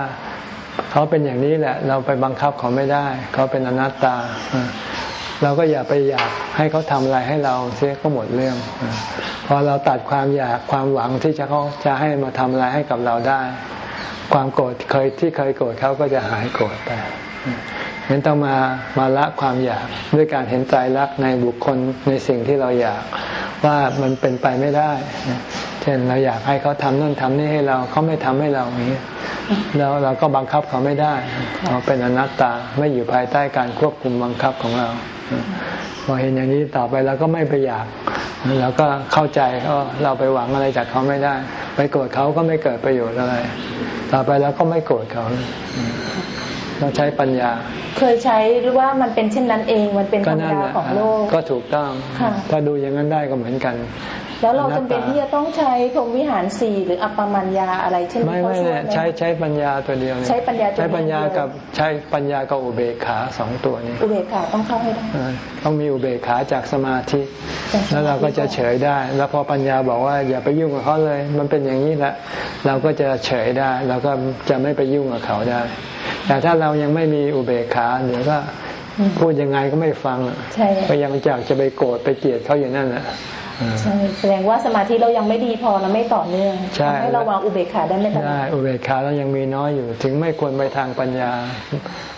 เขาเป็นอย่างนี้แหละ เราไปบังคับเขาไม่ได้ เขาเป็นอนัตตา เราก็อย่าไปอยากให้เขาทำอะไรให้เราเสียก็หมดเรื่อง พอเราตัดความอยากความหวังที่จะเขาจะให้มาทำอะไรให้กับเราได้ ความโกรธเคยที่เคยโกรธเขาก็จะหายโกรธไป นั้นต้องมามาละความอยากด้วยการเห็นใจรักในบุคคลในสิ่งที่เราอยากว่ามันเป็นไปไม่ได้ เช่นเราอยากให้เขาทำนู่นทำนี่ให้เราเขาไม่ทำให้เราอย่างนี้แล้วเราก็บังคับเขาไม่ได้เขาเป็นอนัตตาไม่อยู่ภายใต้การควบคุมบังคับของเราพอเห็นอย่างนี้ต่อไปเราก็ไม่ไปอยากเราก็เข้าใจเราไปหวังอะไรจากเขาไม่ได้ ไปโกรธเขาก็ไม่เกิดประโยชน์อะไร ต่อไปเราก็ไม่โกรธเขา เราใช้ปัญญา เคยใช้หรือว่ามันเป็นเช่นนั้นเอง มันเป็นธรรมดาของโลก ก็ถูกต้อง ถ้าดูอย่างนั้นได้ก็เหมือนกัน แล้วเราจำเป็นที่จะต้องใช้พรหมวิหารสี่หรืออัปปมัญญาอะไรเช่นไม่ไม่ใช้ใช้ปัญญาตัวเดียวใช้ปัญญาใช้ปัญญากับใช้ปัญญากับอุเบกขาสองตัวนี้ อุเบกขาต้องเข้าให้ได้ต้องมีอุเบกขาจากสมาธิ แล้วเราก็จะเฉยได้ แล้วพอปัญญาบอกว่าอย่าไปยุ่งกับเขาเลย มันเป็นอย่างนี้แหละ เราก็จะเฉยได้ เราก็จะไม่ไปยุ่งกับเขาได้ แต่ถ้าเรายังไม่มีอุเบกขาเดี๋ยวก็พูดยังไงก็ไม่ฟังก็ยังอยากจะไปโกรธไปเกลียดเขาอยู่นั่นแหละ ใช่แสดงว่าสมาธิเรายังไม่ดีพอเราไม่ต่อเนื่องทำให้เราวางอุเบกขาได้ไม่ตลอดได้อุเบกขาเรายังมีน้อยอยู่ ถึงไม่ควรไปทางปัญญา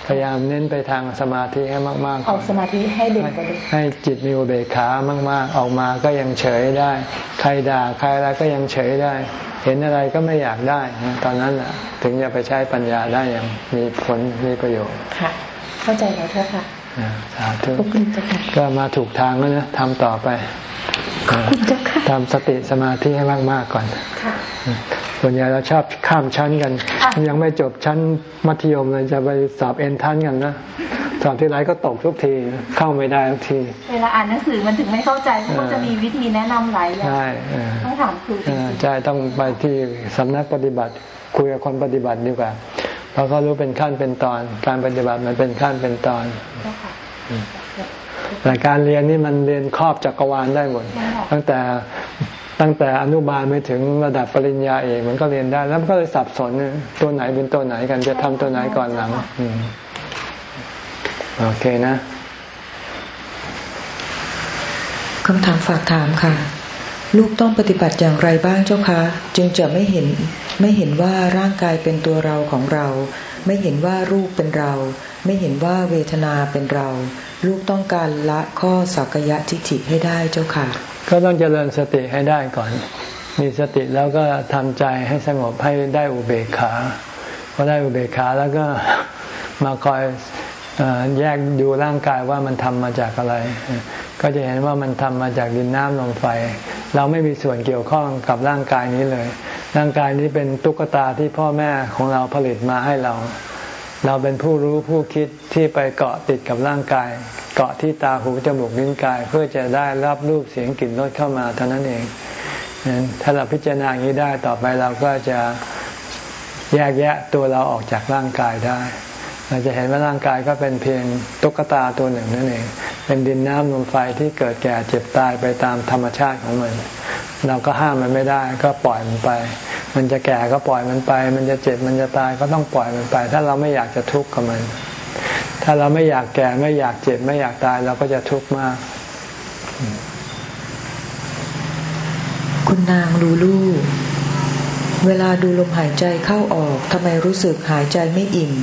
พยายามเน้นไปทางสมาธิให้มากๆเอาสมาธิให้เด่นกว่าให้จิตมีอุเบกขามาก ๆ ออกมาก็ยังเฉยได้ ใครด่าใครอะไรก็ยังเฉยได้ เห็นอะไรก็ไม่อยากได้ ตอนนั้นแหะถึงจะไปใช้ปัญญาได้อย่างมีผลมีประโยชน์ค่ะ เข้าใจแล้วเถอะค่ะ สาธุก็มาถูกทางแล้วนะทำต่อไปทำสติสมาธิให้มาก ๆ ก่อนส่วนใหญ่เราชอบข้ามชั้นกัน ยังไม่จบชั้นมัธยมเลยจะไปสอบเอ็นทันกันนะสอบที่ไรก็ตกทุกทีเข้าไม่ได้ทุกที เวลาอ่านหนังสือมันถึงไม่เข้าใจเพราะจะมีวิธีแนะนำหลายอย่างใช่ต้องถามครูใช่ต้องไปที่สำนักปฏิบัติ คุยกับคนปฏิบัติดีกว่า เพราะเขารู้เป็นขั้นเป็นตอน การปฏิบัติมันเป็นขั้นเป็นตอน แต่การเรียนนี่มันเรียนครอบจักรวาลได้หมด ตั้งแต่ตั้งแต่อนุบาลไปถึงระดับปริญญาเอกมันก็เรียนได้ แล้วก็เลยสับสนตัวไหนเป็นตัวไหนกันจะทำตัวไหนก่อนหลังโอเคนะคำถามฝากถามค่ะ ลูกต้องปฏิบัติอย่างไรบ้างเจ้าคะ จึงจะไม่เห็นไม่เห็นว่าร่างกายเป็นตัวเราของเรา ไม่เห็นว่ารูปเป็นเรา ไม่เห็นว่าเวทนาเป็นเรา ลูกต้องการละข้อสักยะทิฏฐิให้ได้เจ้าค่ะ ก็ต้องเจริญสติให้ได้ก่อน มีสติแล้วก็ทำใจให้สงบให้ได้อุเบกขาพอได้อุเบกขาแล้วก็มาคอย แยกดูร่างกายว่ามันทำมาจากอะไร ก็จะเห็นว่ามันทำมาจากดินน้ำลมไฟ เราไม่มีส่วนเกี่ยวข้องกับร่างกายนี้เลย ร่างกายนี้เป็นตุ๊กตาที่พ่อแม่ของเราผลิตมาให้เรา เราเป็นผู้รู้ผู้คิดที่ไปเกาะติดกับร่างกาย เกาะที่ตาหูจมูกลิ้นกาย เพื่อจะได้รับรูปเสียงกลิ่นรสเข้ามาเท่านั้นเอง ถ้าเราพิจารณาอย่างนี้ได้ต่อไปเราก็จะแยกแยะตัวเราออกจากร่างกายได้ เราจะเห็นว่าร่างกายก็เป็นเพียงตุ๊กตาตัวหนึ่งนั่นเอง เป็นดินน้ำลมไฟที่เกิดแก่เจ็บตายไปตามธรรมชาติของมัน เราก็ห้ามมันไม่ได้ก็ปล่อยมันไป มันจะแก่ก็ปล่อยมันไป มันจะเจ็บมันจะตายก็ต้องปล่อยมันไป ถ้าเราไม่อยากจะทุกข์กับมัน ถ้าเราไม่อยากแก่ไม่อยากเจ็บไม่อยากตายเราก็จะทุกข์มาก คุณนางลูลู เวลาดูลมหายใจเข้าออกทำไมรู้สึกหายใจไม่อิ่ม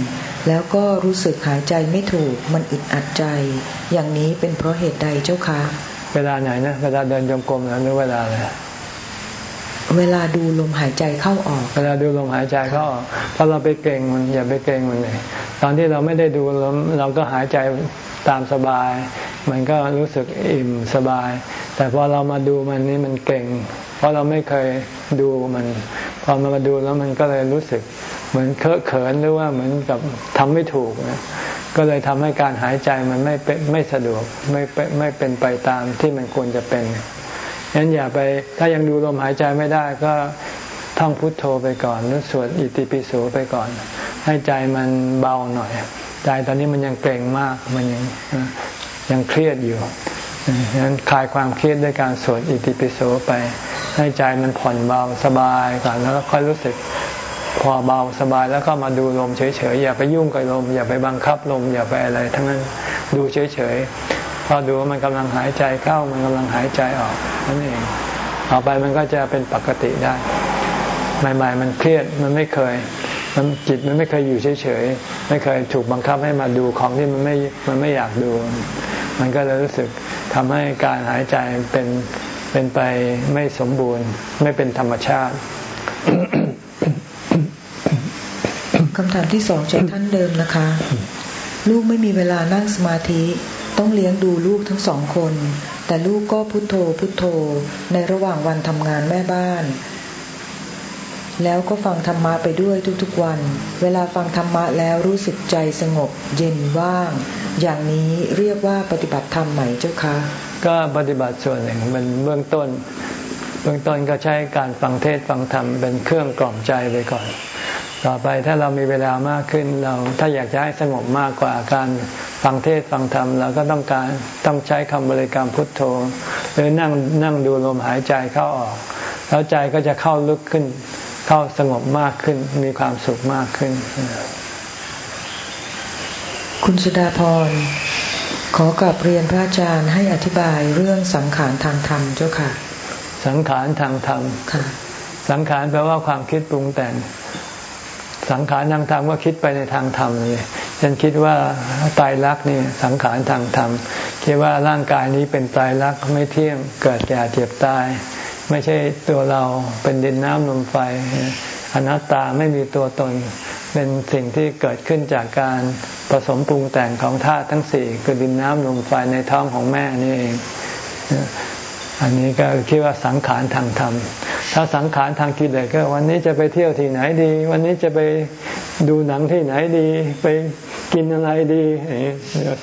แล้วก็รู้สึกหายใจไม่ถูก มันอึดอัดใจ อย่างนี้เป็นเพราะเหตุใดเจ้าคะ เวลาไหนนะ เวลาเดินจงกรมหรือเวลาอะไรเวลาดูลมหายใจเข้าออก เวลาดูลมหายใจเข้าออกพอเราไปเก่งมันอย่าไปเก่งมันเลยตอนที่เราไม่ได้ดูลมเราก็หายใจตามสบาย มันก็รู้สึกอิ่มสบาย แต่พอเรามาดูมันนี่มันเก่ง เพราะเราไม่เคยดูมัน พอมาดูแล้วมันก็เลยรู้สึก เหมือนเคอะเขินหรือว่าเหมือนกับทำไม่ถูกนะก็เลยทำให้การหายใจมันไม่เป็นไม่สะดวกไม่ไม่เป็นไปตามที่มันควรจะเป็นงั้นอย่าไปถ้ายังดูลมหายใจไม่ได้ก็ท่องพุทโธไปก่อนหรือสวดอิติปิโสไปก่อน ให้ใจมันเบาหน่อยใจตอนนี้มันยังเกร็งมากมันยังยังเครียดอยู่ฉะนั้นคลายความเครียดด้วยการสวดอิติปิโสไป ให้ใจมันผ่อนเบาสบายก่อนแล้วค่อยรู้สึกพอเบาสบายแล้วก็มาดูลมเฉยๆ อย่าไปยุ่งกับลม อย่าไปบังคับลม อย่าไปอะไร ทั้งนั้นดูเฉยๆพอดูว่ามันกำลังหายใจเข้ามันกำลังหายใจออกนั่นเองต่อไปมันก็จะเป็นปกติได้ ใหม่ ๆ มันเครียดมันไม่เคย มันจิตมันไม่เคยอยู่เฉยๆ ไม่เคยถูกบังคับให้มาดูของที่มันไม่มันไม่อยากดู มันก็เลยรู้สึกทำให้การหายใจเป็น เป็นไปไม่สมบูรณ์ ไม่เป็นธรรมชาติคำถามที่สองจากท่านเดิมนะคะ ลูกไม่มีเวลานั่งสมาธิ ต้องเลี้ยงดูลูกทั้งสองคน แต่ลูกก็พุโทโธพุโทโธ ในระหว่างวันทำงานแม่บ้าน แล้วก็ฟังธรรมะไปด้วยทุกๆวัน เวลาฟังธรรมะแล้วรู้สึกใจสงบ เย็นว่าง อย่างนี้เรียกว่าปฏิบัติธรรมไหมเจ้าคะ ก็ปฏิบัติส่วนหนึ่งมันเบื้องต้น เบื้องต้นก็ใช้การฟังเทศฟังธรรมเป็นเครื่องกล่อมใจไปก่อน ต่อไปถ้าเรามีเวลามากขึ้นเราถ้าอยากจะให้สงบมากกว่าการฟังเทศฟังธรรมเราก็ต้องการต้องใช้คำบริกรรมพุทโธ หรือนั่งนั่งดูลมหายใจเข้าออก แล้วใจก็จะเข้าลึกขึ้น เข้าสงบมากขึ้น มีความสุขมากขึ้น คุณสุดาพร ขอกลับเรียนพระอาจารย์ให้อธิบายเรื่องสังขารทางธรรมเจ้าค่ะ สังขารทางธรรมค่ะ สังขารแปลว่าความคิดปรุงแต่ง สังขารทางธรรมก็คิดไปในทางธรรมเลยฉันคิดว่าตายรักนี่สังขารทางธรรมคิดว่าร่างกายนี้เป็นตายรักไม่เที่ยงเกิดแก่เจ็บตาย ไม่ใช่ตัวเราเป็นดินน้ำลมไฟอนัตตาไม่มีตัวตน เป็นสิ่งที่เกิดขึ้นจากการผสมปรุงแต่งของธาตุทั้งสี่คือดินน้ำลมไฟในท้องของแม่นี่เอง อันนี้ก็คิดว่าสังขารทางธรรม ถ้าสังขารทางกิเลสก็วันนี้จะไปเที่ยวที่ไหนดี วันนี้จะไปดูหนังที่ไหนดี ไปกินอะไรดี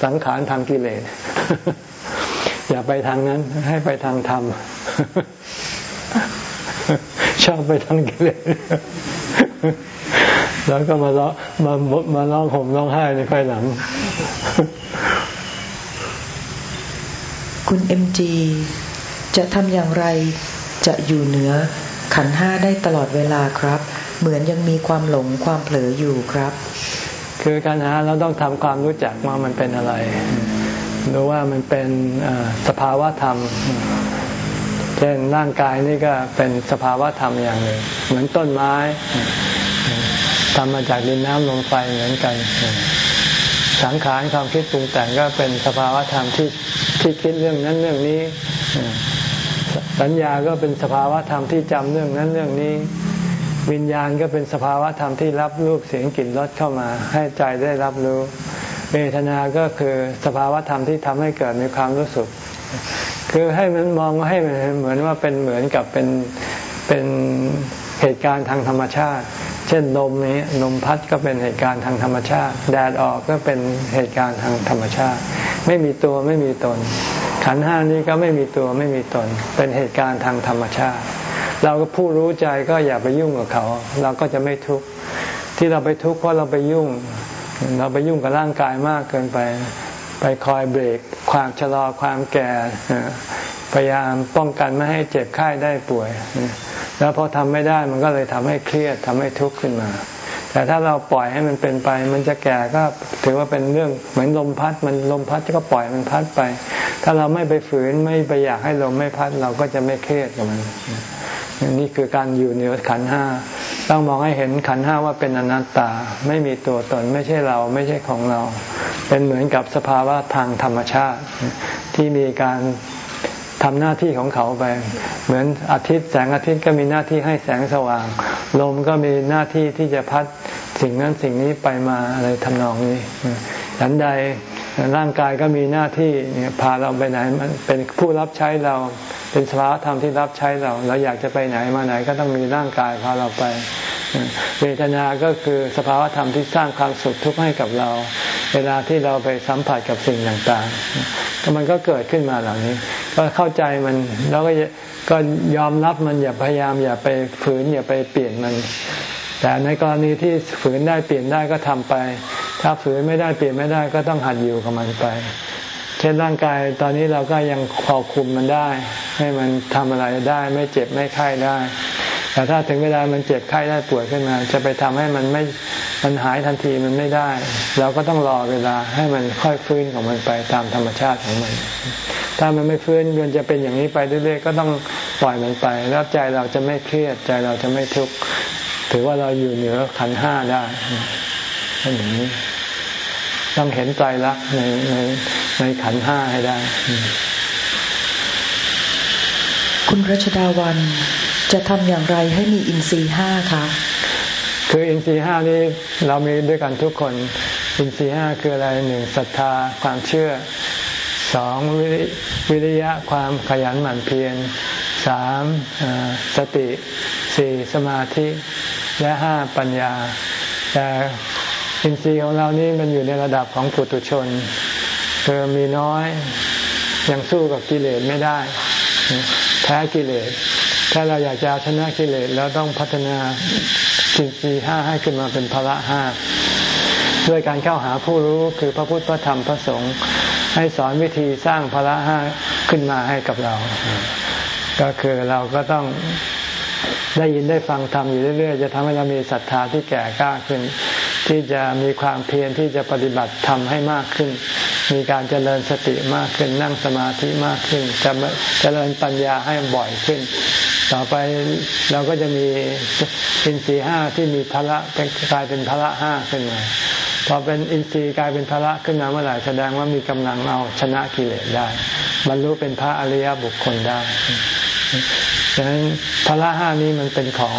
สังขารทางกิเลส อย่าไปทางนั้นให้ไปทางธรรมชอบไปทางกิเลส แล้วก็มาล้อมามาร้องห่มร้องไห้ในภายหลัง คุณเอ็มจีจะทำอย่างไรจะอยู่เหนือขันห้าได้ตลอดเวลาครับ เหมือนยังมีความหลงความเผลออยู่ครับ คือการหาเราต้องทำความรู้จักว่ามันเป็นอะไรรู้ว่ามันเป็นสภาวะธรรม เช่นร่างกายนี่ก็เป็นสภาวะธรรมอย่างหนึ่ง เหมือนต้นไม้ ทำมาจากดินน้ำลมไฟเหมือนกัน สังขารความคิดปรุงแต่งก็เป็นสภาวะธรรมที่ที่คิดเรื่องนั้นเรื่องนี้ สัญญาก็เป็นสภาวะธรรมที่จำเรื่องนั้นเรื่องนี้ วิญญาณก็เป็นสภาวะธรรมที่รับรูปเสียงกลิ่นรสเข้ามา ให้ใจได้รับรู้เวทนาก็คือสภาวะธรรมที่ทำให้เกิดมีความรู้สึก คือให้มันมองให้มันเหมือนว่าเป็นเหมือนกับเป็นเป็นเหตุการณ์ทางธรรมชาติ เช่นลมนี้ลมพัดก็เป็นเหตุการณ์ทางธรรมชาติ แดดออกก็เป็นเหตุการณ์ทางธรรมชาติ ไม่มีตัวไม่มีตน ขันห้านี้ก็ไม่มีตัวไม่มีตน เป็นเหตุการณ์ทางธรรมชาติ เราก็ผู้รู้ใจก็อย่าไปยุ่งกับเขา เราก็จะไม่ทุกข์ที่เราไปทุกข์เพราะเราไปยุ่ง เราไปยุ่งกับร่างกายมากเกินไป ไปคอยเบรกความชะลอความแก่พยายามป้องกันไม่ให้เจ็บไข้ได้ป่วย แล้วพอทำไม่ได้มันก็เลยทำให้เครียดทำให้ทุกข์ขึ้นมา แต่ถ้าเราปล่อยให้มันเป็นไป มันจะแก่ก็ถือว่าเป็นเรื่องเหมือนลมพัด มันลมพัดก็ปล่อยมันพัดไป ถ้าเราไม่ไปฝืนไม่ไปอยากให้ลมไม่พัดเราก็จะไม่เครียดกับมันนี่คือการอยู่เหนือขันห้าต้องมองให้เห็นขันห้าว่าเป็นอนัตตา ไม่มีตัวตนไม่ใช่เราไม่ใช่ของเรา เป็นเหมือนกับสภาวะทางธรรมชาติ ที่มีการ ทำหน้าที่ของเขาไป เหมือนอาทิตย์แสงอาทิตย์ก็มีหน้าที่ให้แสงสว่าง ลมก็มีหน้าที่ที่จะพัดสิ่งนั้นสิ่งนี้ไปมาอะไรทำนองนี้ฉันใดร่างกายก็มีหน้าที่พาเราไปไหนมันเป็นผู้รับใช้เราเป็นสภาวธรรมที่รับใช้เรา เราอยากจะไปไหนมาไหนก็ต้องมีร่างกายพาเราไป เวทนา ก็คือสภาวธรรมที่สร้างความสุขทุกข์ให้กับเรา เวลาที่เราไปสัมผัสกับสิ่งต่างๆมันก็เกิดขึ้นมาเหล่านี้ ก็เข้าใจมัน แล้วก็ก็ยอมรับมันอย่าพยายาม อย่าไปฝืนอย่าไปเปลี่ยนมัน แต่ในกรณีที่ฝืนได้เปลี่ยนได้ก็ทำไป ถ้าฝืนไม่ได้เปลี่ยนไม่ได้ก็ต้องหัดอยู่กับมันไป เช่นร่างกายตอนนี้เราก็ยังพอคุมมันได้ ให้มันทำอะไรได้ไม่เจ็บไม่ไข้ได้แต่ถ้าถึงเวลามันเจ็บไข้ได้ป่วยขึ้นมา จะไปทำให้มันไม่ มันหายทันทีมันไม่ได้ เราก็ต้องรอเวลาให้มันค่อยฟื้นของมันไปตามธรรมชาติของมัน ถ้ามันไม่ฟื้นมันจะเป็นอย่างนี้ไปเรื่อยๆก็ต้องปล่อยมันไป แล้วใจเราจะไม่เครียดใจเราจะไม่ทุกข์ถือว่าเราอยู่เหนือขันห้าได้อย่างนี้ต้องเห็นใจรักในในในขันห้าให้ได้ คุณรัชดาวันจะทำอย่างไรให้มีอินทรีห้าคะ คืออินทรีห้านี้เรามีด้วยกันทุกคน อินทรีห้าคืออะไรหนึ่งศรัทธาความเชื่อสองวิริยะความขยันหมั่นเพียรสามสติสี่สมาธิ และห้าปัญญา แต่อินทรีย์ของเรานี่มันอยู่ในระดับของปุถุชนคือมีน้อยยังสู้กับกิเลสไม่ได้ แพ้กิเลส ถ้าเราอยากจะชนะกิเลสเราต้องพัฒนา สินสีห้าให้ขึ้นมาเป็นพละห้าด้วยการเข้าหาผู้รู้คือพระพุทธพระธรรมพระสงฆ์ให้สอนวิธีสร้างพละห้าขึ้นมาให้กับเรา ก็คือเราก็ต้องได้ยินได้ฟังธรรมอยู่เรื่อย ๆ จะทำให้เรามีศรัทธาที่แก่กล้าขึ้น ที่จะมีความเพียรที่จะปฏิบัติธรรมให้มากขึ้น มีการเจริญสติมากขึ้นนั่งสมาธิมากขึ้นจะเจริญปัญญาให้บ่อยขึ้น ต่อไปเราก็จะมีอินทรีห้าที่มีพละกลายเป็นพละห้าขึ้นมาพอเป็นอินทรีย์กลายเป็นพละขึ้นมาเมื่อไหร่แสดงว่ามีกำลังเอาชนะกิเลสได้ บรรลุเป็นพระอริยบุคคลได้ดังนั้นพละห้านี้มันเป็นของ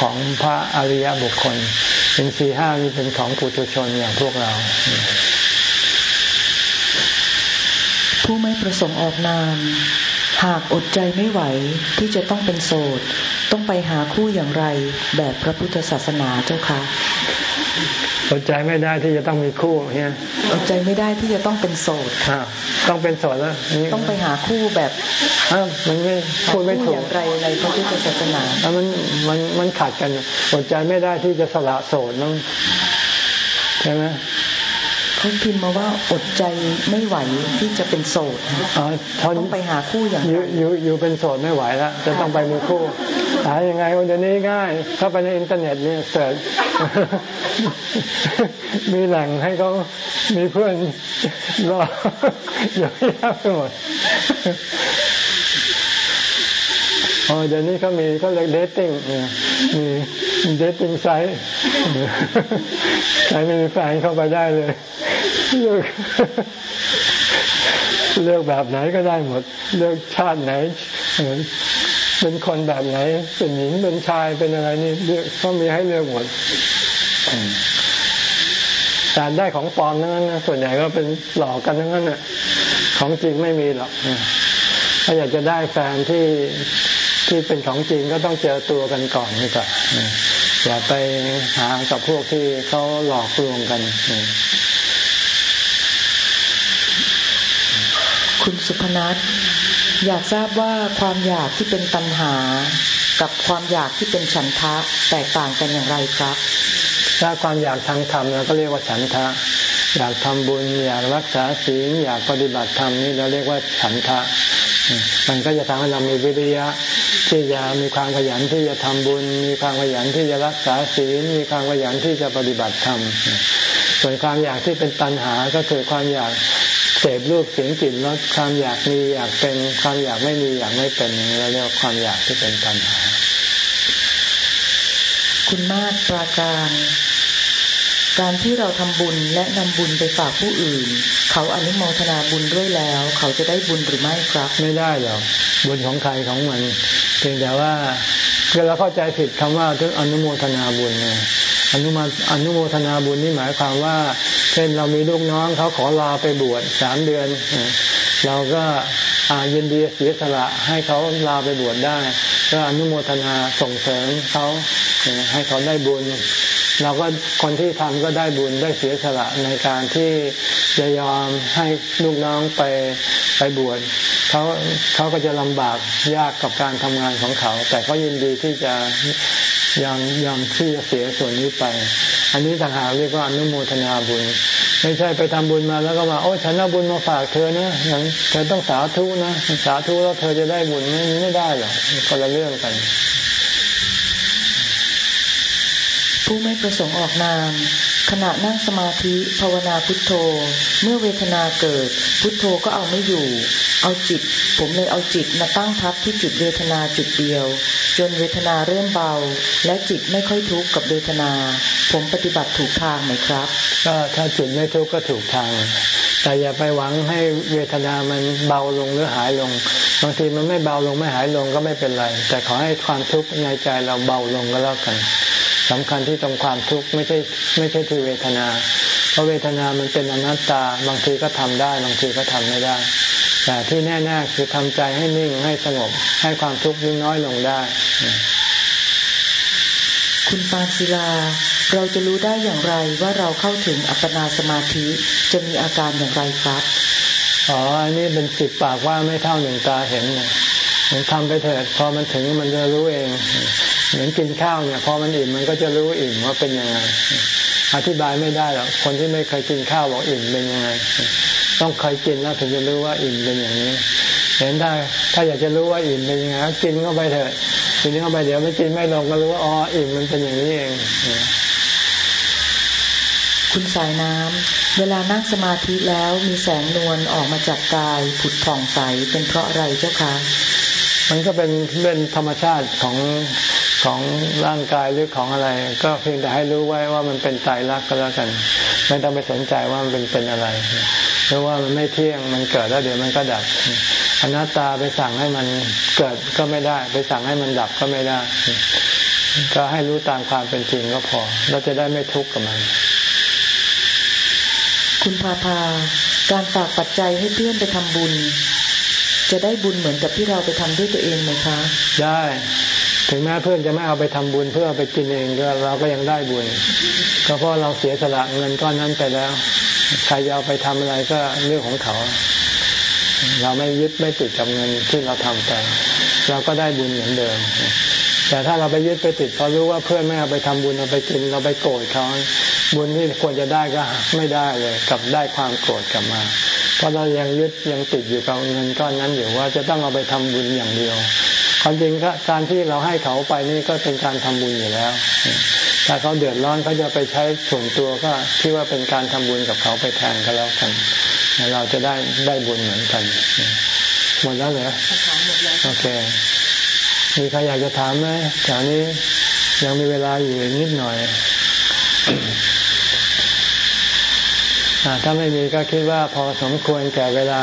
ของพระอริยบุคคลอินทรีห้านี้เป็นของปุถุชนอย่างพวกเรา ผู้ไม่ประสงค์ออกนาม หากอดใจไม่ไหวที่จะต้องเป็นโสด ต้องไปหาคู่อย่างไรแบบพระพุทธศาสนาเจ้าคะอดใจไม่ได้ที่จะต้องมีคู่เนี่ยอดใจไม่ได้ที่จะต้องเป็นโสดต้องเป็นโสดแล้วต้องไปหาคู่แบบมันไม่พูดไม่ถูกอย่างไรในพระพุทธศาสนามันมันมันขัดกันอดใจไม่ได้ที่จะสละโสดต้องใช่ไหม เขาพิมพ์มาว่าอดใจไม่ไหวที่จะเป็นโสดต้องไปหาคู่อย่างไรอยู่อยู่เป็นโสดไม่ไหวแล้วจะต้องไปมีคู่หายังไงวันนี้ง่ายเข้าไปในอินเทอร์เน็ตเนี่ย search มีแหล่งให้เขามีเพื่อนรอเยอะแยะไปหมดอ๋อเดี๋ยวนี้เขามีเขาเรียก datingมี เดทติ้งไซต์ใครไม่มีแฟนเข้าไปได้เลย เลือกเลือกแบบไหนก็ได้หมด เลือกชาติไหนเป็นคนแบบไหน เป็นหญิงเป็นชายเป็นอะไรนี่เลือกเขามีให้เลือกหมดแต่ได้ของปลอมนั้นนะส่วนใหญ่ก็เป็นหลอกกันทั้งนั้นน่ะของจริงไม่มีหรอกถ้าอยากจะได้แฟนที่ที่เป็นของจริงก็ต้องเจอตัวกันก่อนนี่ก่อน อย่าไปหากับพวกที่เขาหลอกลวงกัน คุณสุพนัทอยากทราบว่าความอยากที่เป็นตัณหา กับความอยากที่เป็นฉันทะแตกต่างกันอย่างไรครับ ถ้าความอยากทางธรรมเราก็เรียกว่าฉันทะ อยากทำบุญ อยากรักษาศีลอยากปฏิบัติธรรมนี่เราเรียกว่าฉันทะ มันก็จะทำให้เรามีวิริยะ ที่จะมีความขยันที่จะทำบุญ มีความขยันที่จะรักษาศีล มีความขยันที่จะปฏิบัติธรรม ส่วนความอยากที่เป็นตัณหาก็คือความอยากเสพรูปเสียงกลิ่นรสความอยากมีอยากเป็นความอยากไม่มีอยากไม่เป็นเราเรียกความอยากที่เป็นตัณหา คุณมาศปราการ การที่เราทำบุญและนำบุญไปฝากผู้อื่น เขาอนุโมทนาบุญด้วยแล้ว เขาจะได้บุญหรือไม่ครับ ไม่ได้หรอกบุญของใครของมันเพียงแต่ว่าคือเราเข้าใจผิดคำว่าอนุโมทนาบุญไงอนุมาอนุโมทนาบุญนี่หมายความว่า เช่นเรามีลูกน้องเขาขอลาไปบวชสามเดือน เราก็ยินดีเสียสละให้เขาลาไปบวชได้ ก็อนุโมทนาส่งเสริมเขาให้เขาได้บุญ เราก็คนที่ทำก็ได้บุญได้เสียสละในการที่จะยอมให้ลูกน้องไปไปบวช เขาเขาก็จะลำบากยากกับการทำงานของเขา แต่เขายินดีที่จะยอมยอมที่จะเสียส่วนนี้ไป อันนี้ต่างหากเรียกว่าอนุโมทนาบุญ ไม่ใช่ไปทำบุญมาแล้วก็มาโอ้ฉันเอาบุญมาฝากเธอนะอย่างเธอต้องสาธุนะสาธุแล้วเธอจะได้บุญไม่ไม่ได้หรอกคนละเรื่องกัน ผู้ไม่ประสงค์ออกนาม ขณะนั่งสมาธิภาวนาพุทโธ เมื่อเวทนาเกิด พุทโธก็เอาไม่อยู่ เอาจิต ผมเลยเอาจิตมาตั้งทับที่จุดเวทนาจุดเดียว จนเวทนาเริ่มเบา และจิตไม่ค่อยทุกข์กับเวทนา ผมปฏิบัติถูกทางไหมครับก็ถ้าจิตไม่ทุกข์ก็ถูกทาง แต่อย่าไปหวังให้เวทนามันเบาลงหรือหายลงบางทีมันไม่เบาลงไม่หายลงก็ไม่เป็นไร แต่ขอให้ความทุกข์ในใจเราเบาลงก็แล้วกัน สำคัญที่ตรงความทุกข์ไม่ใช่ไม่ใช่ที่เวทนา เพราะเวทนามันเป็นอนัตตา บางทีก็ทำได้ บางทีก็ทำไม่ได้ แต่ที่แน่ๆคือทำใจให้นิ่งให้สงบ ให้ความทุกข์ยิ่งน้อยลงได้ คุณปาศิลา เราจะรู้ได้อย่างไรว่าเราเข้าถึงอัปปนาสมาธิจะมีอาการอย่างไรครับอ๋ออันนี้เป็นสิบปากว่าไม่เท่าหนึ่งตาเห็นมันทำไปเถิดพอมันถึงมันจะรู้เอง เหมือนกินข้าวเนี่ยพอมันอิ่มมันก็จะรู้อิ่มว่าเป็นยังไง อธิบายไม่ได้หรอกคนที่ไม่เคยกินข้าวบอกอิ่มเป็นยังไง ต้องเคยกินแล้วถึงจะรู้ว่าอิ่มเป็นอย่างนี้เห็นได้ถ้าอยากจะรู้ว่าอิ่มเป็นยังไงกินเข้าไปเถอะกินเข้าไปเดี๋ยวไม่กินไม่ลงก็รู้ว่าอ๋ออิ่มมันเป็นอย่างนี้เองคุณสายน้ำเวลานั่งสมาธิแล้วมีแสงนวลออกมาจากกายผุดผ่องใสเป็นเพราะอะไรเจ้าคะ มันก็เป็นเป็นธรรมชาติของ ของร่างกายหรือของอะไร ก็เพียงแต่ให้รู้ไว้ว่ามันเป็นตายรักก็แล้วกัน ไม่ต้องไปสนใจว่ามันเป็นเป็นอะไรเพราะว่ามันไม่เที่ยงมันเกิดแล้วเดี๋ยวมันก็ดับอนัตตาไปสั่งให้มันเกิดก็ไม่ได้ ไปสั่งให้มันดับก็ไม่ได้ ก็ให้รู้ตามความเป็นจริงก็พอ เราจะได้ไม่ทุกข์กับมัน คุณพาพาการฝากปัจจัยให้เพื่อนไปทำบุญ จะได้บุญเหมือนกับที่เราไปทำด้วยตัวเองไหมคะ ได้ ถึงแม้เพื่อนจะไม่เอาไปทำบุญเพื่ออไปกินเองก็เราก็ยังได้บุญก็เพราะเราเสียสละเงินก้อนนั้นไปแล้ว ใครจะเอาไปทำอะไรก็เรื่องของเขา เราไม่ยึดไม่ติดกับเงินที่เราทำไป เราก็ได้บุญเหมือนเดิม แต่ถ้าเราไปยึดไปติดพอรู้ว่าเพื่อนไม่เอาไปทำบุญเราไปกินเราไปโกรธเขาบุญที่ควรจะได้ก็ไม่ได้เลยกลับได้ความโกรธกลับมา เพราะเรายังยึดยังติดอยู่กับเงินก้อนนั้นอยู่ว่าจะต้องเอาไปทำบุญอย่างเดียว ความจริงก็การที่เราให้เขาไปนี่ก็เป็นการทำบุญอยู่แล้ว ถ้าเขาเดือดร้อนเขาจะไปใช้ส่วนตัวก็ที่ว่าเป็นการทำบุญกับเขาไปแทนก็แล้วกัน เราจะได้ได้บุญเหมือนกัน หมดแล้วเหรอโอเค มีใครอยากจะถามไหมแถวนี้ยังมีเวลาอยู่นิดหน่อยอถ้าไม่มีก็คิดว่าพอสมควรแก่เวลา